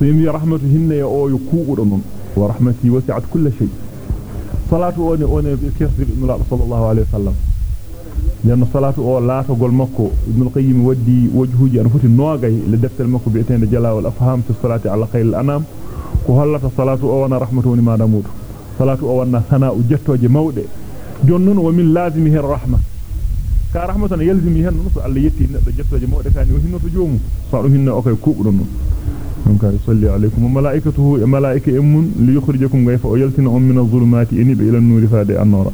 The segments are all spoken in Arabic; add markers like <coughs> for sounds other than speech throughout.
سيمي رحمة هن أو يكوء رنون ورحمتي وسعت كل شيء. صلاة أوني أوني كثير إبن الله صلى الله عليه وسلم. لأن صلاة أو لا تقول مكو. ابن القيم ودي وجهه أنا فتي نواغي لدفتر مكو بيتين جلاء والأفهام في الصلاة على خير الأنام. وهلت صلاة أو أنا رحمة ما نموت. صلاة أنا ثناء جتوج مودة. جنون ومن لازمه الرحمة. ka rahmatan yalzimi hen non so Allah yetti neddo jettoje mawde kani o hinnoto ونك يصلي عليكم. وملائكته ملائكة امن ليخرجكم غيفا ويلتنهم من الظلمات. ان إلى النور فادي النور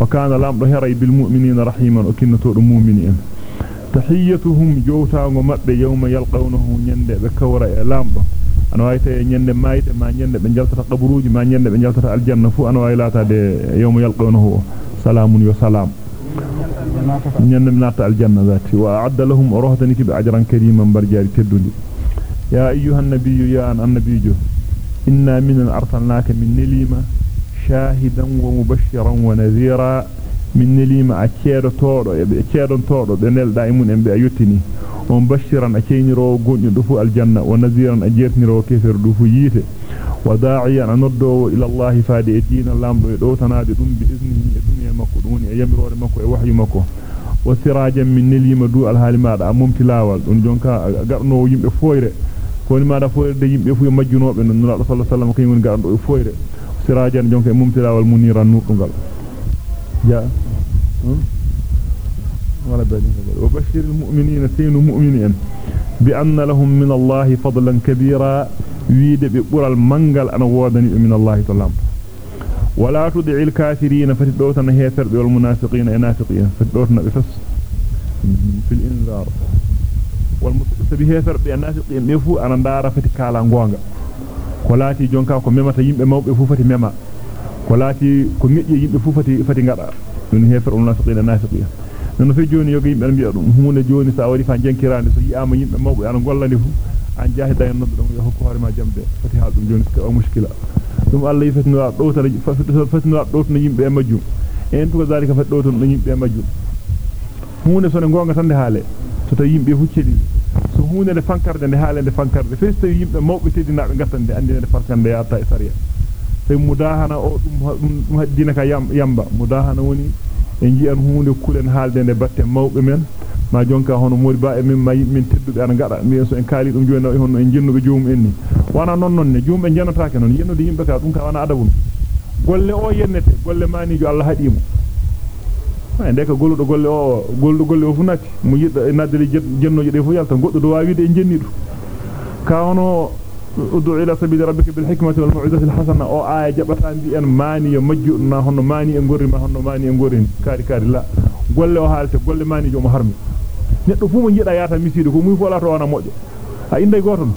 وكان لام بهري بالمؤمنين رحيما. وكنت المؤمنين تحيتهم جوتا ومب يوم يلقونه نند بكورا لام أنا وايت نند مايت ما نند بنجلت قبروج. ما نند بنجلت الجنة. فو أنا واي لاتا يوم يلقونه. سلام وسلام نند من الجنة ذاتي. وأعد لهم رهدنك باجرا كريما برجاري تدلي nyande be jaltata aljanna fu ana way latade yawma yalqawnahu salamun yo salam ñande nata aljanna zati wa a'adda lahum rohtaniki bi ajran kariman barjari teddudi ya ayyuhan nabiyyu ya an annabiyyu inna min arsalnaka min nilima shahidan wa mubashiran wa nadhira min nilima a ceedo todo e be ceedon todo be nelda e mun en be ayottini on bashiran a ceyniro gonjo du fu e e e e e koni mada foyre yimbe fu majjunobe non nula sallallahu alaihi wasallam kayun gardo e foyre sirajan jonka mumti lawal muniran nudungal ja wala bani wa bashir al mu'minina saynu mu'minin bi anna lahum min allahi fadlan kabira wiide be bural mangal ana wodani min Allah ta'ala wala tud'il kafirin fati dawtana heferbe e e fu kala gonga ko laati jonka ko memata yimbe mawbe fu fati mema ko laati ko ngejje yimbe fu fati fati ngada dun hefer munafiqin e nafiqin non fe joni yoga yimbe bi'a dum hunde joni sa wari fa jankirande so yi'ama yimbe mawbe ana gollani fu an jahida en noddo dum yo hokko hoore ma jambe fati ha dum joni ko mushkila dum Allah yifatino do tala fatino do to yimbe e majjum en to zalika fat do to yimbe e majjum hunde so ne gonga tan de haale so to yimbe huccedi so hunde de fankarde de haale de fankarde festo yimbe mawbe teddinaabe gattande andine de farkande yaata e sariya tay mudahana o dum dum haddina ka yamba mudahana woni en ji'an hunde kulen haalde de batte mawbe men ma jonka hono modi ba e min may min teddube ana gada mi so en kaali dum joni hono en jinnube joom enni wana non non ne joom be jenotaake non yennude yimbe ka dum ka wana adabun golle o yennete golle mani jo Allah hadimo ay ndeka golludo golle o golludo golle o funati mu yidda e naddeli jennoje de fu yalta goddo do waawide en jennidu ka hono udu ila sabili rabbika bil hikmati wal mau'izati al hasana o aya jabata bi en mani yo majju na hono mani e gorri ma hono mani e gorri kaari kaari la golle o haalte golle mani jo mo harmi neddo fu mo jida yata miside ko muy fu ala to wana mojo a inde goton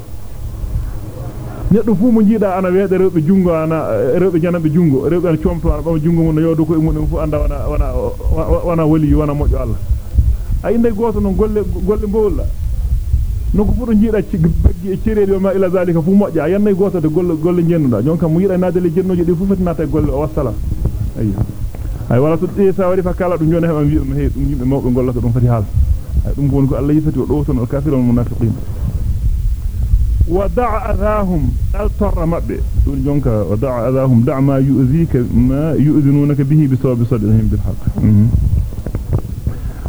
neddo fu mo jida ana weede rewbe jungo ana rewbe janabe jungo rewbe ana comto ana bama jungo mun yodo ko e mun fu anda wana wana wana wali wana mojo Allah a inde goto non golle golle mbowla no ko fudo jida ci baggi e cereede ma ila zalika fu mojja yanne goto de golle golle jennuda jonka mo yida nadele jennoje de fu fatinata golle o wassalam ayyo ay wala to de sa wari fa kala dum jona heba wi dum he dum yimbe mawbe gollata dum fati haal dum gon ko Allah yifati o do ton al kafirun munafiqin ودع أذاهم. ألتر مبئ دون جونك ودع أذاهم. دع ما يؤذيك ما يؤذنونك به بسبب صدرهم بالحق.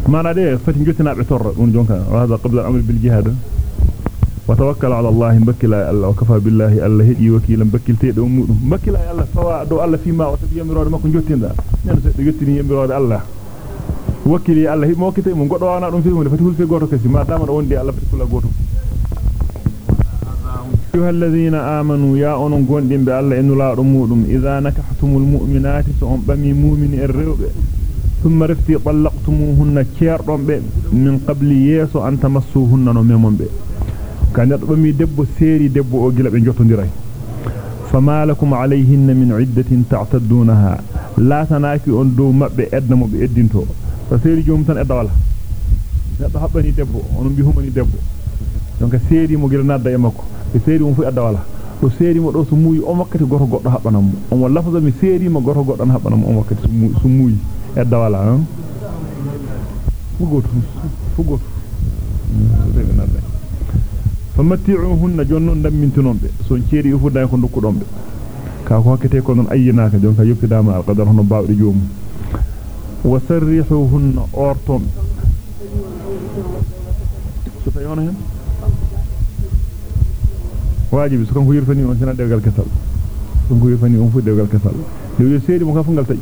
ما رأيه فتنجتنا بعتر دون جونك وهذا قبل الأمر بالجهاد. وتوكل على الله بكلا الله. وكفى بالله الله هدي وكيلا بكل تيد أمور. بكلا الله. سواء دو الله فيما وسب يمرار ما كنجتنا يعني سيدجتني يمرار الله. وكيلي الله. ما وكتي من قد وأنا رمسيهم لفتهول في قوتك ما دام رواندي الله في كل قوتك أيها الذين آمنوا يا أنون قندين بالله إنه لا رمودهم إذا نكحتم المؤمنات سهم بمي مؤمن الرب ثم رفتي طلقتموهن كيرهم من قبل يسو أن تمسوهن نميمون بي. كان بمي دبو سيري دبو أجل بنجوتون فما لكم عليهن من عدة تعتدونها. لا تناكي أن دو مبئ أدنم بإدنتو فسيري جوم تن أدوالا onon bi humani debbo donc seedi mo gel nadda e makko e seedi mo fu adda wala o seedi mo do so muuyi o wakkati goto goddo habbanam on wala lafza mi seedi mo goto goddo habbanam on wakkati so muuyi adda wala han fu goto fu goto famatti'uhunna jonnon dammintinombe son ceedi fu day ko dokkudombe ka ko hokkete ko non ayyinaaka jonka yoppidama alqadar hono baawde joomum wasarrihuhunna orton so tawi hono hen wajibi so kanko yirfani on sina dewgal kesal kanko yirfani on fu dewgal kesal dewi seedi mo ka fu ngal taji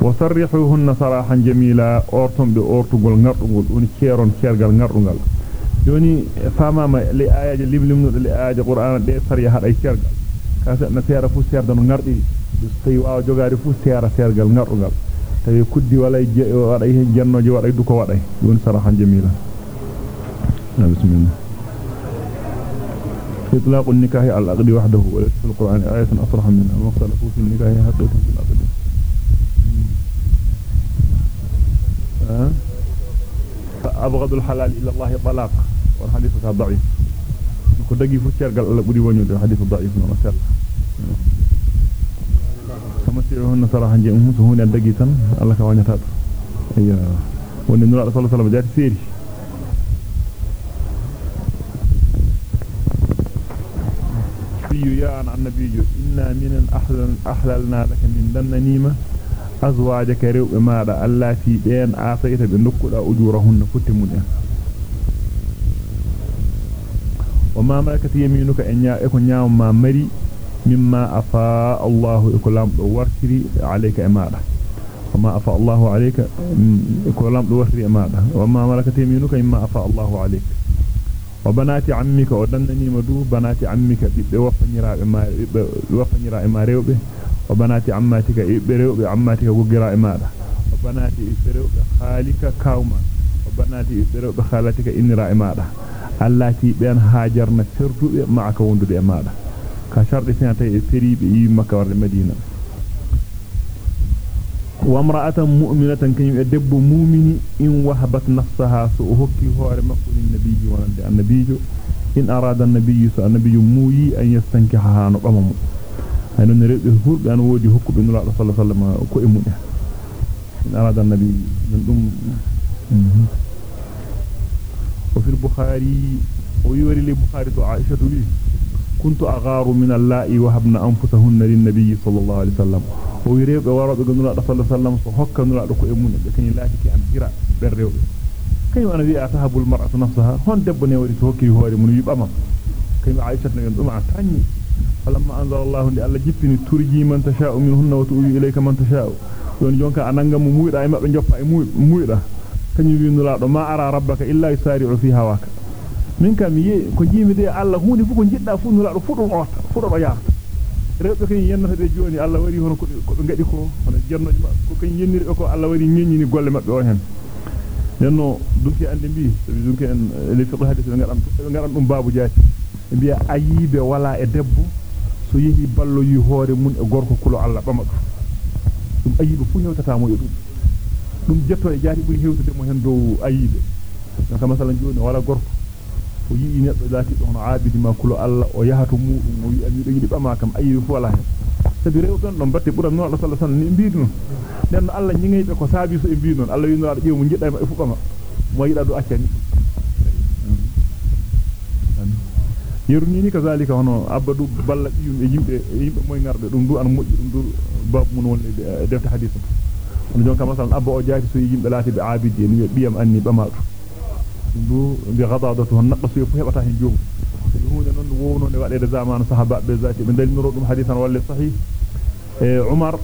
wasarrihuhunna sarahan jamila orton be ortugol ngardugol doni ceeron ceergal ngardugal joni famama li ayaji limlimnude li ayaji qur'an de sariya hada ceergal kasa na seera fu seerda no ngardi tawi waawa jogaade fu seera seergal ngardugal tawi kuddi wala wada hen jannoje wada du ko wada joni sarahan jamila bismillah إطلاق النكاح على الأغد وحده وليس في القرآن آية أصرح منها واختلفوا في النكاح حقية في الأقدي أبغض الحلال إلى الله طلاق. والحديث هذا ضعيف. كنت أجي فتشار قال الله بدي ونيو الحديث الضعيف ما شاء الله. فمسيرهن صراحة جئهم سهوني الدقيسا الله كواني تاتر أيها ونرى صلى الله عليه وسلم جاءت سيري. القرآن عن النبي إنا من أحلل أحللنا لك من دم نيمة. أزواجك رؤ ما رأى الله في بين أعطيت بالنقل أجورهن فتمنيا وما ملكت يمينك إن يكون نعم ما مري مما أفاء الله إكلام وركري عليك إمارة وما أفاء الله عليك إكلام وركري إمارة وما ملكت يمينك مما أفاء الله عليك. وبنات عمك ودنني مدو بنات عمك بوفنيرا ما وفنيرا ما ريوبه وبنات عماتك بريوبه عماتك غغرا اماده وبنات بريوبه خالك كاوما وبنات بريوبه خالتك انرا ferdube maaka wondude e maada ka shardi fiyata e feribe yi makka warde medina e mu'mini in wahabat nafsaha so hokki hoore makko ni nabiyyi wonande annabijo in arada annabiyyu so annabiyyu muyi an yastankiha no bamamu haynon rewbe hurbe an wodi hokkube nulaado sallallahu alaihi wasallam ko e mun in arada annabiyyu dum وفي البخاري ويوري البخاري عائشة لي كنت أغار من اللائي وهبنا أنفسهن للنبي صلى الله عليه وسلم ويريب ورد قلنا صلى الله عليه وسلم فحكا نلا لكو إمون لكن لا تكي أن هراء بالريو كيف أنا بي أتهب المرأة نفسها هون دبني وري توكي هوري من يبقى كيف عائشة نقول أمع تاني فلما أنزل الله لي ألا جبني ترجي من تشاء منهن وتؤوي إليك من تشاء يون جونك أنانغا ممويدا أي مبين جوفا ممويدا kanyum winulaado ma ara rabbaka illa yusari'u fi hawaka min kam yi ko jimi de Allah hunde fu ko jidda fu nulaado fu dum otta fu do yaata rewbe kany yennata be joni Allah wari hono ko ko be ngadi ko hono jernoji ma ko kany yenniri ko Allah wari nyenyini golle mabbe o hen nenno dunki ande bi sabi dunki en le fiqh hadith be ngadam be ngadam dum babu jaati biya ayibe wala e debbo so yehi ballo yi hoore mun e gorko kulo Allah bamadu dum ayibe fu hewtata mo e dum jetto e jaati buri hewtude mo hen dow ayibe donc masalan joni wala gorko o yi neddo lati don aabidi ma kulo alla o yahato mudum o yi ami do yidi bama kam ayibe fu wala hen sabi rew don don batte buram no Allah sallallahu alaihi wasallam ni non den Allah nyingaybe ko saabi so e mbidu non Allah yino ado jeemu jidda e fu bama mo yida do accani yeruni ni kazalika hono abadu balla yum e yimbe yimbe moy ngarbe dum du an moji dum du bab mun wonde defta hadith on jonka masalan abba o jaati so yimbe laati be aabidi ni biyam anni bamaadu du bi ghadadatu hon naqsu fu hebata hen joom hunde non wowno ne wadede zamanu sahaba be zati be dalnoro dum hadithan walla sahih e umar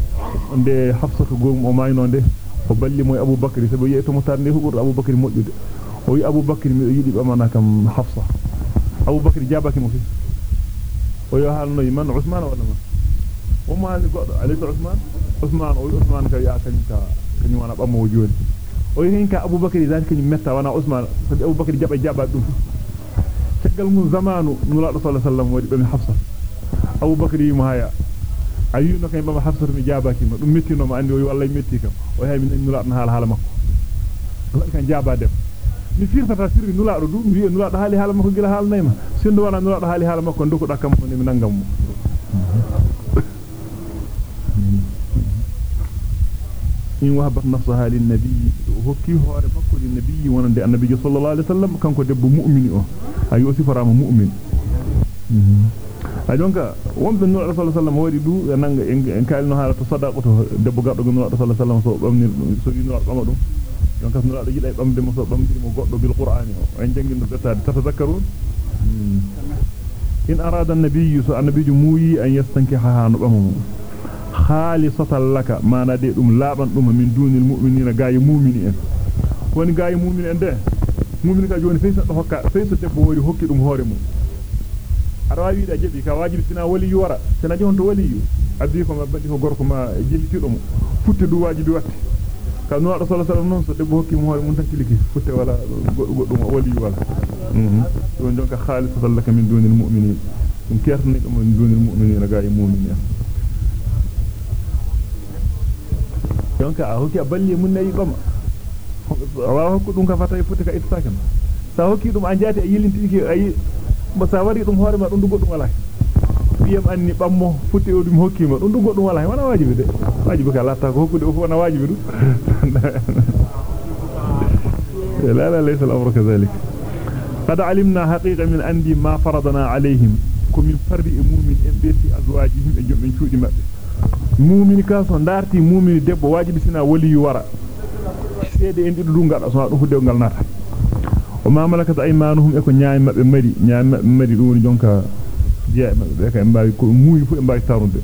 nde hafsatu gom o maynonde o balli moy abubakar sabu yeeto mo tarne hubur abubakar moddude o yi abubakar mi yidi bamana kam hafsa abubakar jabaki mo fi o yo halno man usman wala man o maali goddo alaysa usman usman o usman ka ya kan ka kany wana bammo joni o hin ka abubakar zati kany metta wana usman sabi abubakar jaba jaba dum tegal mun zamanu nula sallallahu alaihi wasallam wadi be hafsa abubakar yi haya ayuno kay bama hafsa mi jabaki ma dum mettino ma andi o wallahi metti kam o hay min nula na hala makko wadi kan jaba dem mi firtata sirri nula do dum wi nula do hali hala makko gila hal nayma sindo wana nula do hali hala makko nduko dakam ko mi nangam mo wahabat nafsaha lin nabiy hokki hoore makko lin nabiy wonande annabi sallallahu alaihi wasallam kanko debbo mu'mini o ayo sifarama mu'min ay donka wonbe nura sallallahu alaihi wasallam wadi du nanga en kalino hala to sadaqatu debbo gaddo nura sallallahu alaihi wasallam so bamni so nura bama dum donka nura do yida bamde mo so bamdi mo goddo bil qur'ani o en jangino bettade tatazakkarun in arada an-nabiy so annabi muuyi an yastankiha no bama khalisatan laka mana de dum laban dum min dunil mu'minina gaay mu'mini en woni gaay mu'mini en de mu'mini ka joni feysa do hokka feysa debbo wori hokki dum hoore mum ada wawi da jebi ka wajibi sina wali yu wara sina jon to wali yu abbi ko mabbi ko gorko ma jellitido mo futte du wajibi watti ka no do sallallahu alaihi wasallam so debbo hokki mo hoore mum tan tiliki futte wala goddum wali wala mhm don jonka khalisatan laka min dunil mu'minin dum kertani dum min dunil mu'minina gaay mu'mini en jonka a hokki a balli mun nayi bama wa hokku dum ka fata futti ka ittaka sa hokki dum a jati a yilintiki ayi ba sa wari dum hoore ma dum dugo dum wala biyam anni bammo futti o dum hokkima dum dugo dum wala wana wajibi de wajibi ka latta ko hokkude o fu wana wajibi du لا لا ليس الأمر كذلك قد علمنا حقيقة من أندي ما فرضنا عليهم كمن فرد مؤمن إن بيتي أزواجهم إجم من شود مبه mumini ka so darti mumini debbo wajibi sina wali wara seede en didu dungal so do hudde ngal nata o ma malakat aymanuhum e ko nyaay mabbe mari nyaay mabbe mari dum jonka jeey mabbe be kay mbaawi ko muuyi fu e mbaawi tarunde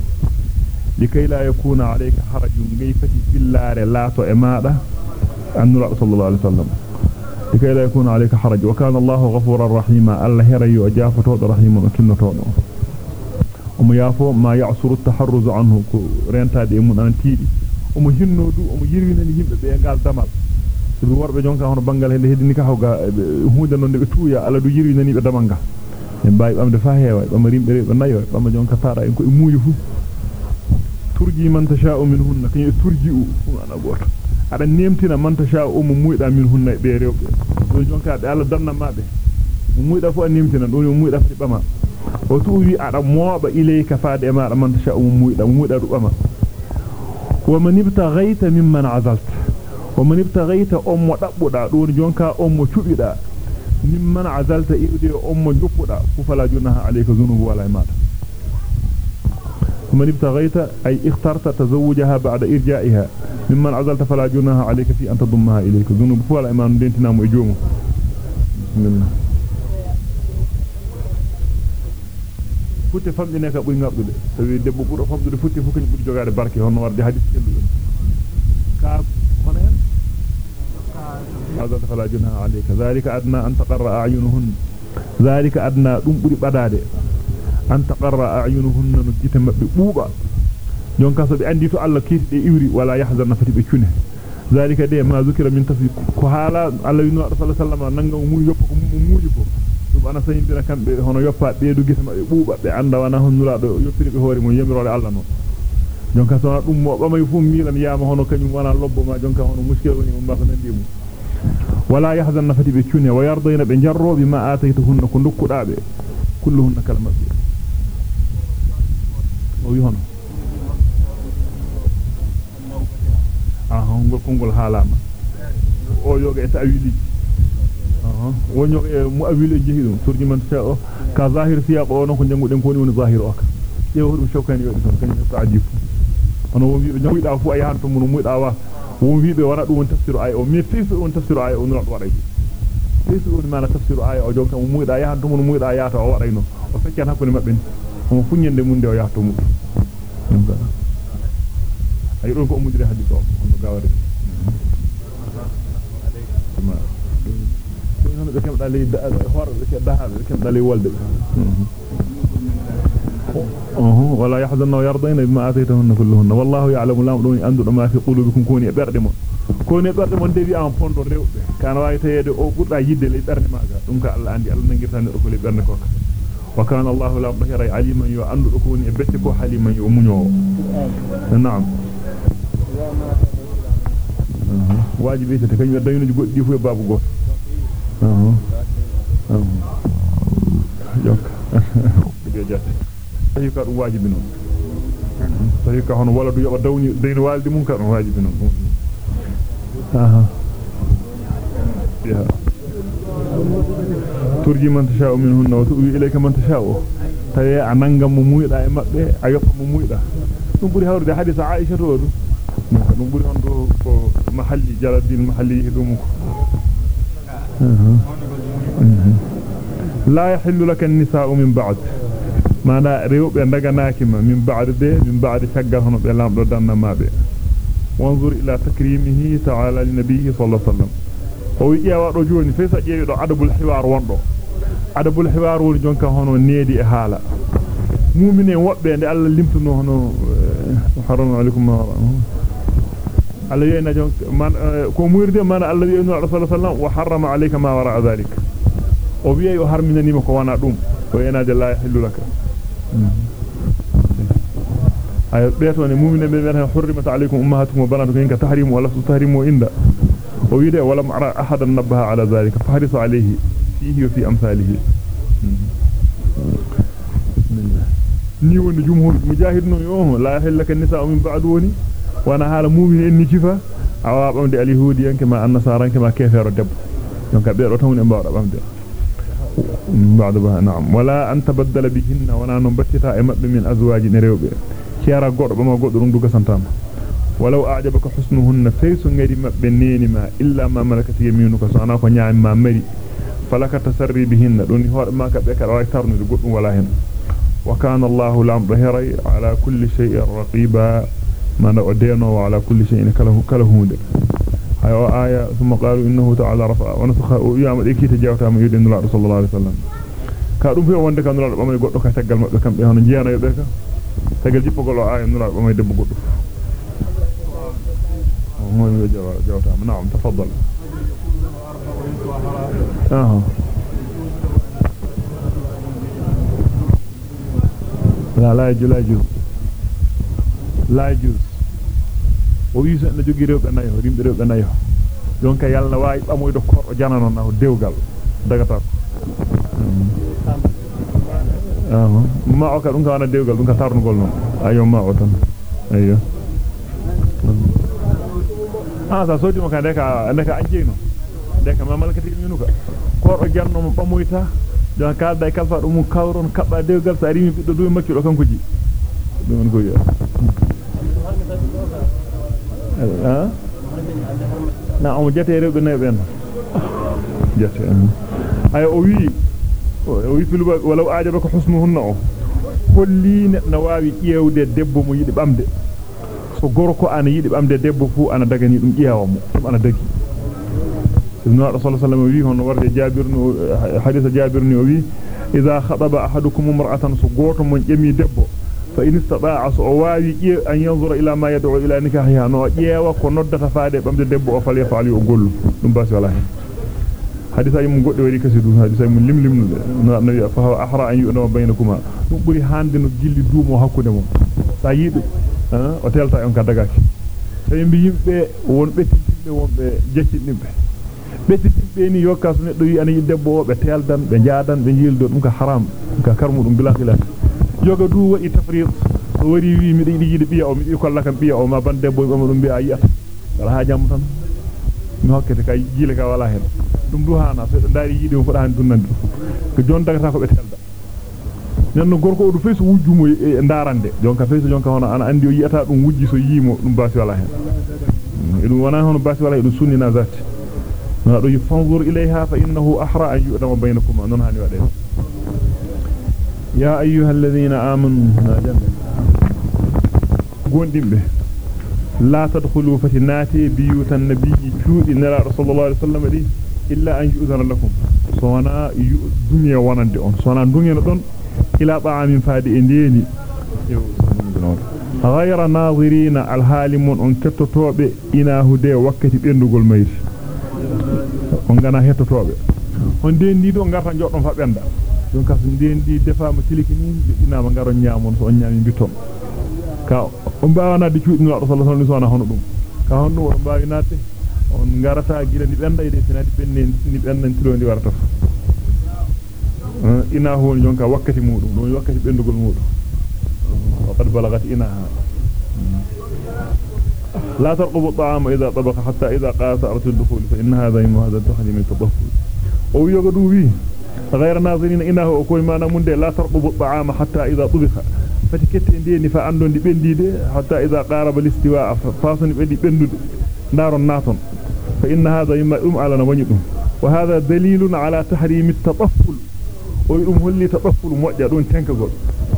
likay la yakuna alayka harajun gayfati billare lato e maada annura sallallahu alaihi wasallam likay la yakuna alayka haraj wa kana allah ghafurar rahima allah herayo jafato do rahima kinnoto do omo yaafo ma ya'suru at-taharruz anhu ko rentade e mun an tiidi omo hinno du omo yirwinani yimbe be gal damal sabi worbe jonka hono bangal hede hedini ka hawga huunde non be tuuya ala du yirwinani be damal ga en bayi bamde fa heewa bam rimbe rebe nayo bam jonka taara en ko e muuyi fu turji man tasha'u minhunna kany turji u ana goto ada nemtina man tasha'u mo muyda minhunna be rewbe don jonka be ala danna mabe mo muyda fu an nemtina don mo muyda fi bama وتؤوي على مواب إليك فعد إما من تشاء ومويدا ومويدا رؤما ومن ابتغيت ممن عزلت ومن ابتغيت أم وطبودا دون جونكا أم وشبدا ممن عزلت إيدي أم وجفودا فلا جنها عليك ذنوب ولا إمادة ومن ابتغيت أي اخترت تزوجها بعد إرجائها ممن عزلت فلا جنها عليك في أن تضمها إليك ذنوب ولا إمادة دين تنام إجومه بسم الله futte famdine ka buri ngabdude tawi debbo buro famdude futte fu kany buri jogade barke hono warde hadith kelludo ka hono hen هذا فلا جناح عليك ذلك أدنى أن تقر أعينهن ذلك أدنى دم بuri badade an taqarra a'yunuhunna nujita mabbe buuba jonka so be andi to Allah kirde iwri wala yahzanna fati be cune zalika de ma zukira min tafi ko hala Allah yinu sallallahu alaihi wasallam nanga mu yoppa ko mu muuji ko dum ana sayindira kambe hono yoppa be du gita mabbe buuba be anda wana honnura do yoppiri be hoore mun yamirore Allah non jonka so dum mo bamay fu milam yaama hono kanyum wana lobbo ma jonka hono muskil woni mo mbaka nandi mu wala yahzanna fati be cune wa yardayna be jarro bima ataytuhunna ko dukkudabe kulluhunna kalmabbi o wi hono aha ngol kongol halama o yoga e ta'wili wonyo e mu awili jehi dum turji man ta o ka zahir siyaq o non ko janguden ko woni zahir o ka yewo dum shawkani wadi ton kany ta'dif ono won wiibe jangida fu ay hanto mun muyda wa won wiibe wana dum tafsiru ay o mi fisu on tafsiru ay o non waday fisu on mana tafsiru ay o jonka muyda ya hanto mun muyda yaata o waday non o feccan hakkunde mabbe o funyende munde o yahto mu ay don ko mudire hadith o on gawade ma ولا يحزن ويرضين بما آتيتهن كلهن. والله يعلم لهم دون أن ما في قلوبكم. كوني بردم كوني بردم دبي أم فوندو ريو كان وايتي يد أو بودا يد لي بردم ماغا دونك الله عندي الله نغي تاني ركولي بردم كوك وكان الله لا بخير عليم من يعند ركوني بتكو حليم من يمنو نعم. واجبيتي كاني دايو نجي غودي فو بابو غوت e on do ko mahalli jaladdin mahalli dum ko لا يحل لك النساء من بعد ما لا ريوب ينقناكما من بعد ذي من بعد شقهن بلام ردنا ما به وانظر إلى تكريمه تعالى لنبيه صلى الله عليه وسلم هو يا رجول فيس يدعو عدب الحوار وانه عدب الحوار ورجون كهنو نيدي أهالة مؤمنين وقبين لألا لمتنو هنو حرم عليكم ما رأيه jon man ko muurde man Allah wi no rasul sallallahu wa harrama alayka ma wara dhalik o wi o harminanima ko wana dum o yenade la yahillu laka ay beeto ne mu'mine be men hurrimat alaykum ummahatukum wa banatukum inka tahrimu wala tahrimu inda ويده ولم أرى أحدا نبه على ذلك فحرص عليه فيه وفي أمثاله بسم الله نيوان جمهور مجاهد نيوه لا يحل لك النساء من بعد وني وأنا حال مؤمن إني كفا عواب أمد اليهودي كما النصارى كما كيفير الدب يونك بيرو تون امبار أمد بعد بها نعم ولا أن تبدل بهن وأنا نبتتا امد من أزواج نريوبي كيرا قرب ما قرب رندوك سنتام ولو أعجبك حسنهن فيس غير مبنين ما إلا ما ملكت يمينك سانا ko nyaam ma mari. Falaka tasarri bihinna doni hoore ma ka be ka way tarnude goddum wala hen. Wa kana Allah lam dhahiri معنى أدينا وعلى كل شيء كله كله هون هاي آية ثم قالوا إنه تعالى رفع ونسخ. يوم ذيك تجاوته من يد الله صلى الله عليه وسلم. كارم في وندك أن الله أمي قط كه تجعل مكان بهان جيانا يدك تجعل جيبك الله آية أن الله أمي دب قط ومن يجوا جاوته نعم تفضل. آه. لا لا يجوز لا يجوز. لا يجوز. O wi so na jogi rewbe nayo rimbe rewbe nayo donc yalla wayi bamoydo kordo janano na dewgal dagata ko ah ma o ka dum ka wana dewgal dum ka tarnugol non ayo ma o tan ayo ah sa sodi mo ka deka deka anjino deka ma malakati minuka kordo janno mo pamoyta don kalda e kalfa dum kawron kabba dewgal sa rimi biddo do makki do kanko ji dum on goyo ah na o jete rewbe nay ben jete ay o wi o wi filu walaw ajabaka husnuhunna o holli na wawi ƴewde debbo mo yidi bamde so gorko ana yidi bamde debbo fu ana dagani dum ƴeewa mo dum ana dagi ibn rasul sallallahu alaihi wasallam wi hono warde jabir no hadith jabir ni o wi idha khataba ahadukum imra'atan so goto mon ƴemi debbo ƴeewa ko noddata faade bamde debbo o fali faali o gollu dum basi wala hen hadith ay mum godde wari kasidu hadith ay mum limlimnude no nabi fa hawa ahra an yu'na bainakuma dum buri hande no gilli duumo hakkude mum sa yido o telta on ka dagaki tawi mbi yimbe won bettintimbe wonbe jeccindimbe bettintimbe ni yokka so neddo wi ana debbo be teldan be jaadan be jildo dum ka haram ka karmu dum bila yoga du wadi tafriq so wari wi mi di yidi biya o mi di kolla kam biya o ma ban debbo o dum biya yiyata wala ha jam tan mi hokkete kay jile ka wala hen dum du hana so daari yidi o foda han dunnande ko jon dagata ko be telda nenno gorko o du feeso wujjumo e ndarande jonka feeso jonka hono ana andi o yiyata dum wujji so yimo dum basi wala hen edum wana hono basi wala edum sunnina zati no do yifanzur ilayha fa innahu ahra an yu'dama bainakuma non hani ayyuhalladhina amanu najanna gondimbe la tadkhulu fatinati biyutan nabiyyi tuudi nara sallallahu alaihi wasallam di illa an yu'zana lakum sona dunya wonande on sona dungena don ila ba'amin faadi e ndeni ghayra nadirina alhalimun on kettotobe ina hude wakkati bendugol mayri on gana hettotobe on dendi do garta joddon fa benda don kaso dendi defama tilikini ina ma garon nyaamon so on nyaami biton ka on baawana de cuudi no sallallahu alaihi wasallam hono dum ka hono on baawi natte on garata gila ni benda ide sinadi benne ni bennan tilondi warata ina hon jonka wakkati mudum don wakkati bendugol mudum وقد بلغت إناها لا ترقبوا الطعام إذا طبخ حتى إذا قاس أرت الدخول فإن هذا يم هذا الدخل من التطفل أو يقدوا به غير ناظرين إنه أكوي ما نمون لا ترقبوا الطعام حتى إذا طبخ. فتكت ديني فأندون دي بنديد حتى إذا قارب الاستواء. فاسن بدي بندد نار ناتون. فإن هذا يم أم على نوانيكم. وهذا دليل على تحريم التطفل. tabafful mojja don tenkagol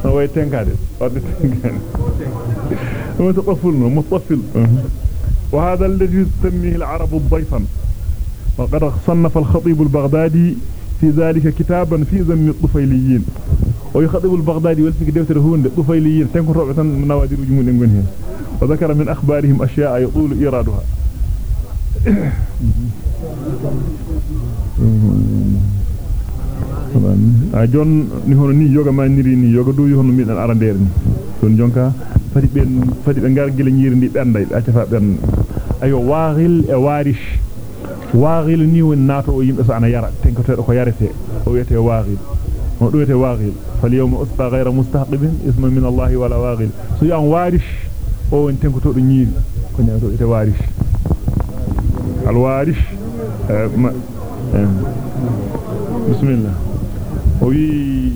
way tenkade wadde tenkade هو تطفل متصل وهذا الذي تسميه العرب ضيفا وقد صنف الخطيب البغدادي في ذلك كتابا في ذم الطفيليين ويخطب البغدادي والفك دفتر هون الطفيليين تنكون ربعة من نوادر جمون انغنهم وذكر من أخبارهم أشياء يطول إيرادها jon ni hono ni yoga ma niri ni yoga du hono mi dan arandeer ni don jonka fadi ben fadi be ngar gele nyiri ndi benday acca fa ben ayo waghil e warish waghil ni won nato o yimbe sa ana yara tenkoto ko yarete o wete waghil o do wete waghil fal yawma usqa ghayra mustaqibin isma min allah wala waghil so yan warish o won tenkoto do nyiri ko nyaato wete warish al warish bismillah وي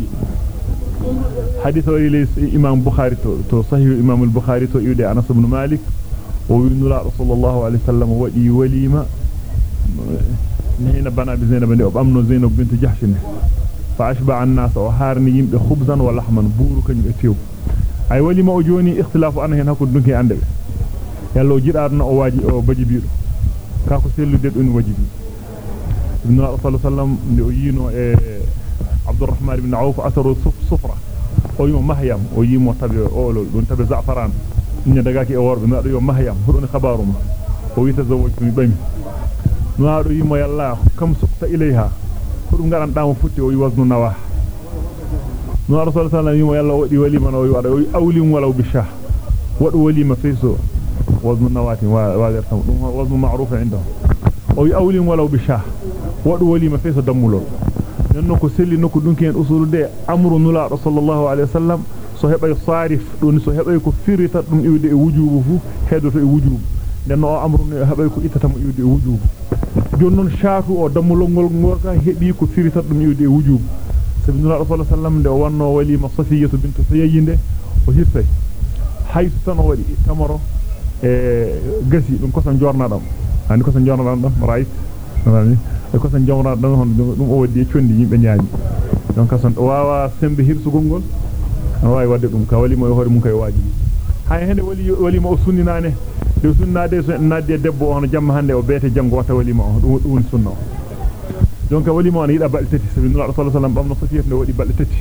حديث إلى إمام بخاري تو صحيح إمام البخاري تو يودي أنس بن مالك وينلا رسول الله عليه وسلم ودي وليمة نهينا بنا بزينب بن أمنو زينب بنت جحش فأشبع الناس وحارني يمد خبزا ولحما بورو كن يتيو أي وليمة أجوني إختلاف أنا هنا كنت دنكي عندك يالله جيرارنا أواجي أو بجي بيرو كاكو سيلو ديد أن واجي بيرو إبن الله صلى الله عليه وسلم لأيينو إيه عبد الرحمن بن عوف أثر صفرة. o yimo mahyam o yimo tabe olol don tabe za'faran nya dagaki e worbe no yo mahyam hudoni khabaruma o wi tazawwajtu mi bami no rasul sallallahu alaihi yimo yalla wadi walima no wada o awlim walaw bi shah wadu walima feso waznu nawati wa wa gartam dum waznu ma'ruf indahu o awlim walaw bi shah wadu walima feso damulol non ko selli nokko dunki en usulude amru nula sallallahu alaihi wasallam so hebay sarif don so hebay ko firita dum iwde e wujubu fu hedoto e wujubu den no amru ne hebay ko itata mo iwde e wujubu jonnon shaatu o damulol ngol ngorka hebi ko firita dum iwde e wujubu sabi sallallahu alaihi wasallam de wonno walima safiyatu bintu sayyinde o hirtay haytu tan wadi tamaro e gasi dum ko san jorna dam andi ko san jorna dam right e ko san jawra dan hon dum o waddi condi yimbe nyaami donc son waawa sembe hirsugol gol waawi wadde dum ka wali mo hore mun kay waajibi hay hende wali wali mo sunninane de sunnade so nadde debbo on jamma hande o beete jango wata wali mo dum dum sunna donc wali mo on yida balde tati sabi nula sallallahu alaihi wasallam bamno safiyat ne wadi balde tati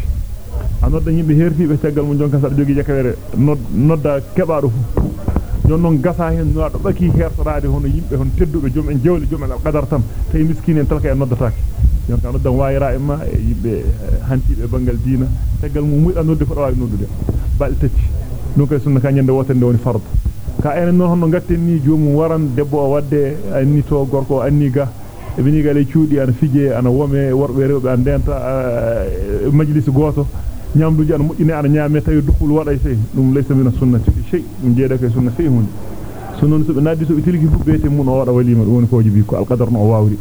anodda yimbe hertibe tagal mun jonka sa jogi jakawere nodda kebado fu non non gasa hen no do baki hertorade hono yimbe hon teddube jom en jewle jom al qadar tam tay miskine en talka en noddataake yon ka noddan wayra e ma e yimbe hantibe bangal diina tagal mu muy anodde ko waawi noddude bal tati kay sunna ka nyande wotande woni fardu ka en non hono gatten ni jomum waran debbo o wadde anni to gorko anni ga e bini gale cuudi ana fije ana wome worbe rewbe an denta majlis goto nyamduji an mujjine ana nyaame tawi dukul waday sey dum laysa min sunnati fi shay dum jeeda kay sunna fi hunde sunnon so be naddi so be tilgi fu beete mun o wada walima dum woni ko jibi ko alqadar no wawri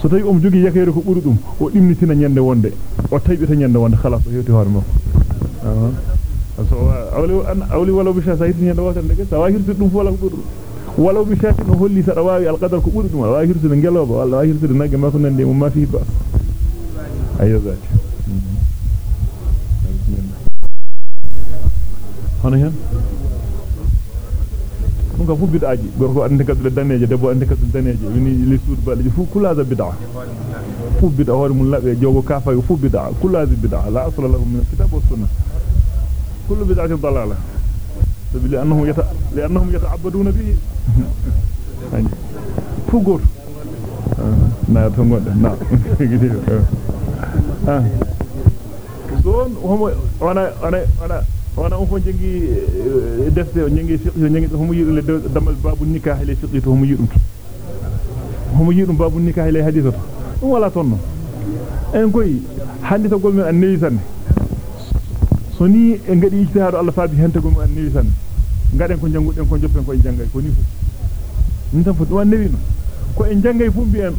so tawi um jogi yakere ko buri dum o dimnitina nyande wonde o taybita nyande wonde khalas o hewti hoore makko lahu min kitab wa sunnah na to godde na gidi ah don homo wana wana wana wana on fo jengi defte o jengi fiqh o jengi homo yidu le damal babu nikah le fiqh to homo yidum homo yidum babu nikah le hadith to dum wala tonno en koy handi to gol men an newi sanne so ni e ngadi ijtihadu Allah faabi men an newi sanne ngaden ko janguden ko joppen ko jangay ko ni fu min tan fu dum newi no ko en jangay fu bi en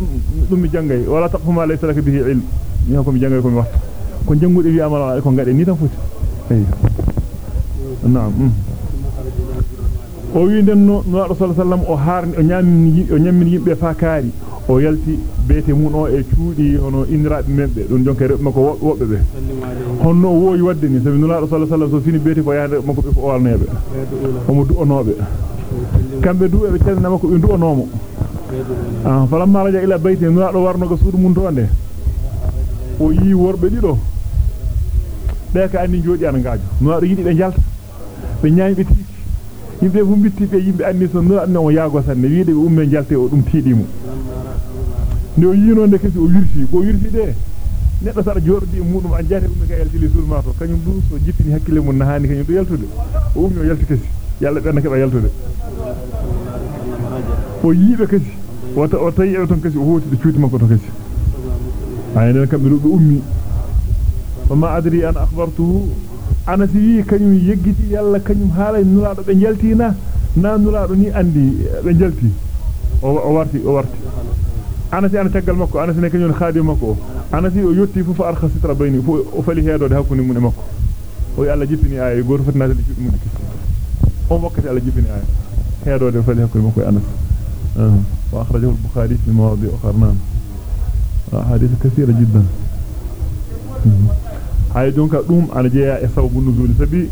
dum mi jangay wala taqfu ma laysa laka bihi ilm mi ko mi jangay ko mi watta ko jangude wi amala ko ngade ni tan futi ay na'am o wi den no no rasul sallam o harni o nyamini o nyamini yimbe fa kaari o yalti bete mun o e cuudi hono indiraabe membe don jonka rebe mako wobbe be honno o woyi wadde ni sabi nula rasul sallam so fini bete ko yaade mako be ko walnebe o mo du'onobe kambe du e celna mako be du'onomo ah falamma raja ila bayti nula do warno go suudu mun to ande o yi worbe dido be ka andi jodi an ngaajo nula do yidi be jalta be nyaami be yimbe fu bitti be yimbe andi so nula no yaago sanne wiide be umme jalte o dum tiidimo ne o yino nde kesi o wirti ko wirti de neddo sara jordi mudum an jate ummi ka yaltili sulma to kanyum du so jippini hakkile mun nahani kanyum du yaltude o ummi o yalti kesi yalla ben keba yaltude o yibe kesi wata o tayi e ton kesi o hoti de cuuti makko to kesi aynen kambe du ummi fama adri an akhbartuhu ana si wi kanyum yeggiti yalla kanyum haala nulaado be jaltina na nulaado ni andi be jalti o warti o warti anasi ana tagal makko anasi ne kanyol khadim makko anasi o yotti fu fa arkha sitra bayni fu o fali heedode hakkunde mun e makko o yi alla jippini ay goto fatnaade de juddu mun dikki on wakkati alla jippini ay heedode fali hakkunde makko e anas wa akhrajahu al-bukhari fi mawadi' ukhra nam ahadith kathira jiddan hay donka dum ana jeya e sababu nuzul sabi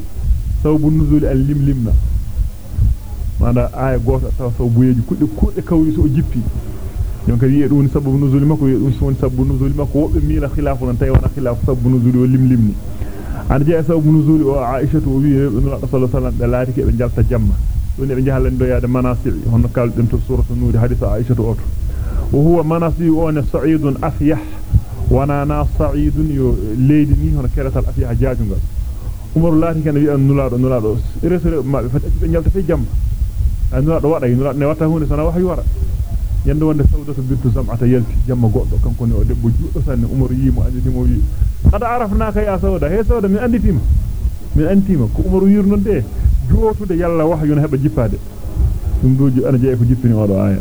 sababu nuzul al limlimna manda ay goto taw sababuyeji kudde kudde kawri so jippi donc wiye dum sababu nuzul makko wiye dum son sababu nuzul makko wobbe miila khilafu non tay wana khilafu sababu nuzul o limlimni an jeya sababu nuzul o aisha to wiye dum sallallahu alaihi wasallam be laati ke be jalta jamma dum be jahalan do yaade manasib hono kalden to suratu nur hadith aisha to oto wa huwa manasib on sa'idun وأنا صعيد ليد ني هنا كرهت أفي حاجاجون عمر الله كان بي انولا انولا رسل ما فتي نيالت في جنب انولا دو واداي نولا نواتا هوني سنا واخ يورا يند وند سودته بنت سمعة يلت جنب غودو كان كوني أو دبو جو سن عمر يي مو اندي مو يي. قد عرفناك يا سودا هي سودا من اندي تيم من اندي تيم كو عمر يور نون دي جوتو دي يالا واخ يون هبا جيفاده دوم دوجو أنا جاي كو جيفني اودو ايا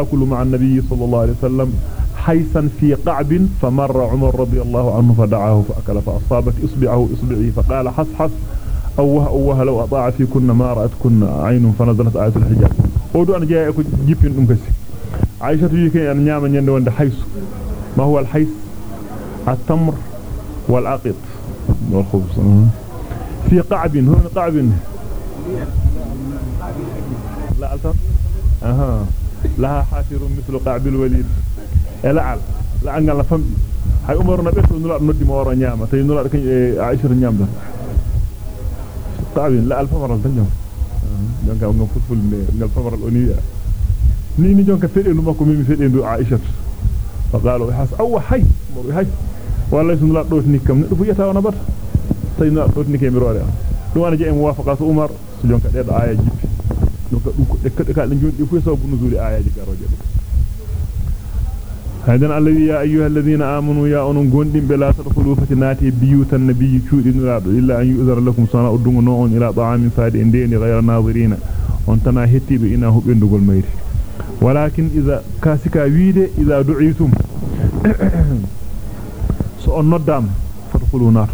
أكل مع النبي صلى الله عليه وسلم حيثا في قعب فمر عمر رضي الله عنه فدعاه فأكل فأصابت إصبعه إصبعي فقال حس حس أوه أوه لو أطاع في كنا ما رأت كنا عين فنزلت آية الحجاب. ودو أنا جاي أكو جيبين أم كسي. عائشة يكي أن نعم يند وند حيث. ما هو الحيث؟ التمر والعقد والخبز. في قعب هنا قعب. لا ألتر. أها. لها حافر مثل قعب الوليد. إيه، لعل. لا الله فهمي هاي أمور نبيت ونلا ندي موارا نعمة. تي نلا كن عشر نعمة طبعا لا ألف مرة تنجم جونك نعم، أنا نعم، نعم، فوت فل من ألف مرة الأنية نيني جونك فيري لما كومي مفيري دو عائشة. فقالوا إيه، يحس أو حي. مر حي. والله يسمع لا دوت نيكم نرفع يتا ونبر تي طيب، نلا دوت نيكم يروح له دوانا جاي موافق على أمور سجونك ده عايز جيبي هذا الذي يا أيها الذين آمنوا يا أنون قندين بلا تدخلوا فتناتي بيوت النبي شودين رادو إلا أن يؤذر لكم صنع الدنغ نوعون إلى طعام فاد إندين غير ناظرين. وانتنا هتي بإناه بندق المير ولكن إذا كاسكا ويد إذا دعيتم <coughs> سؤال ندام فدخلوا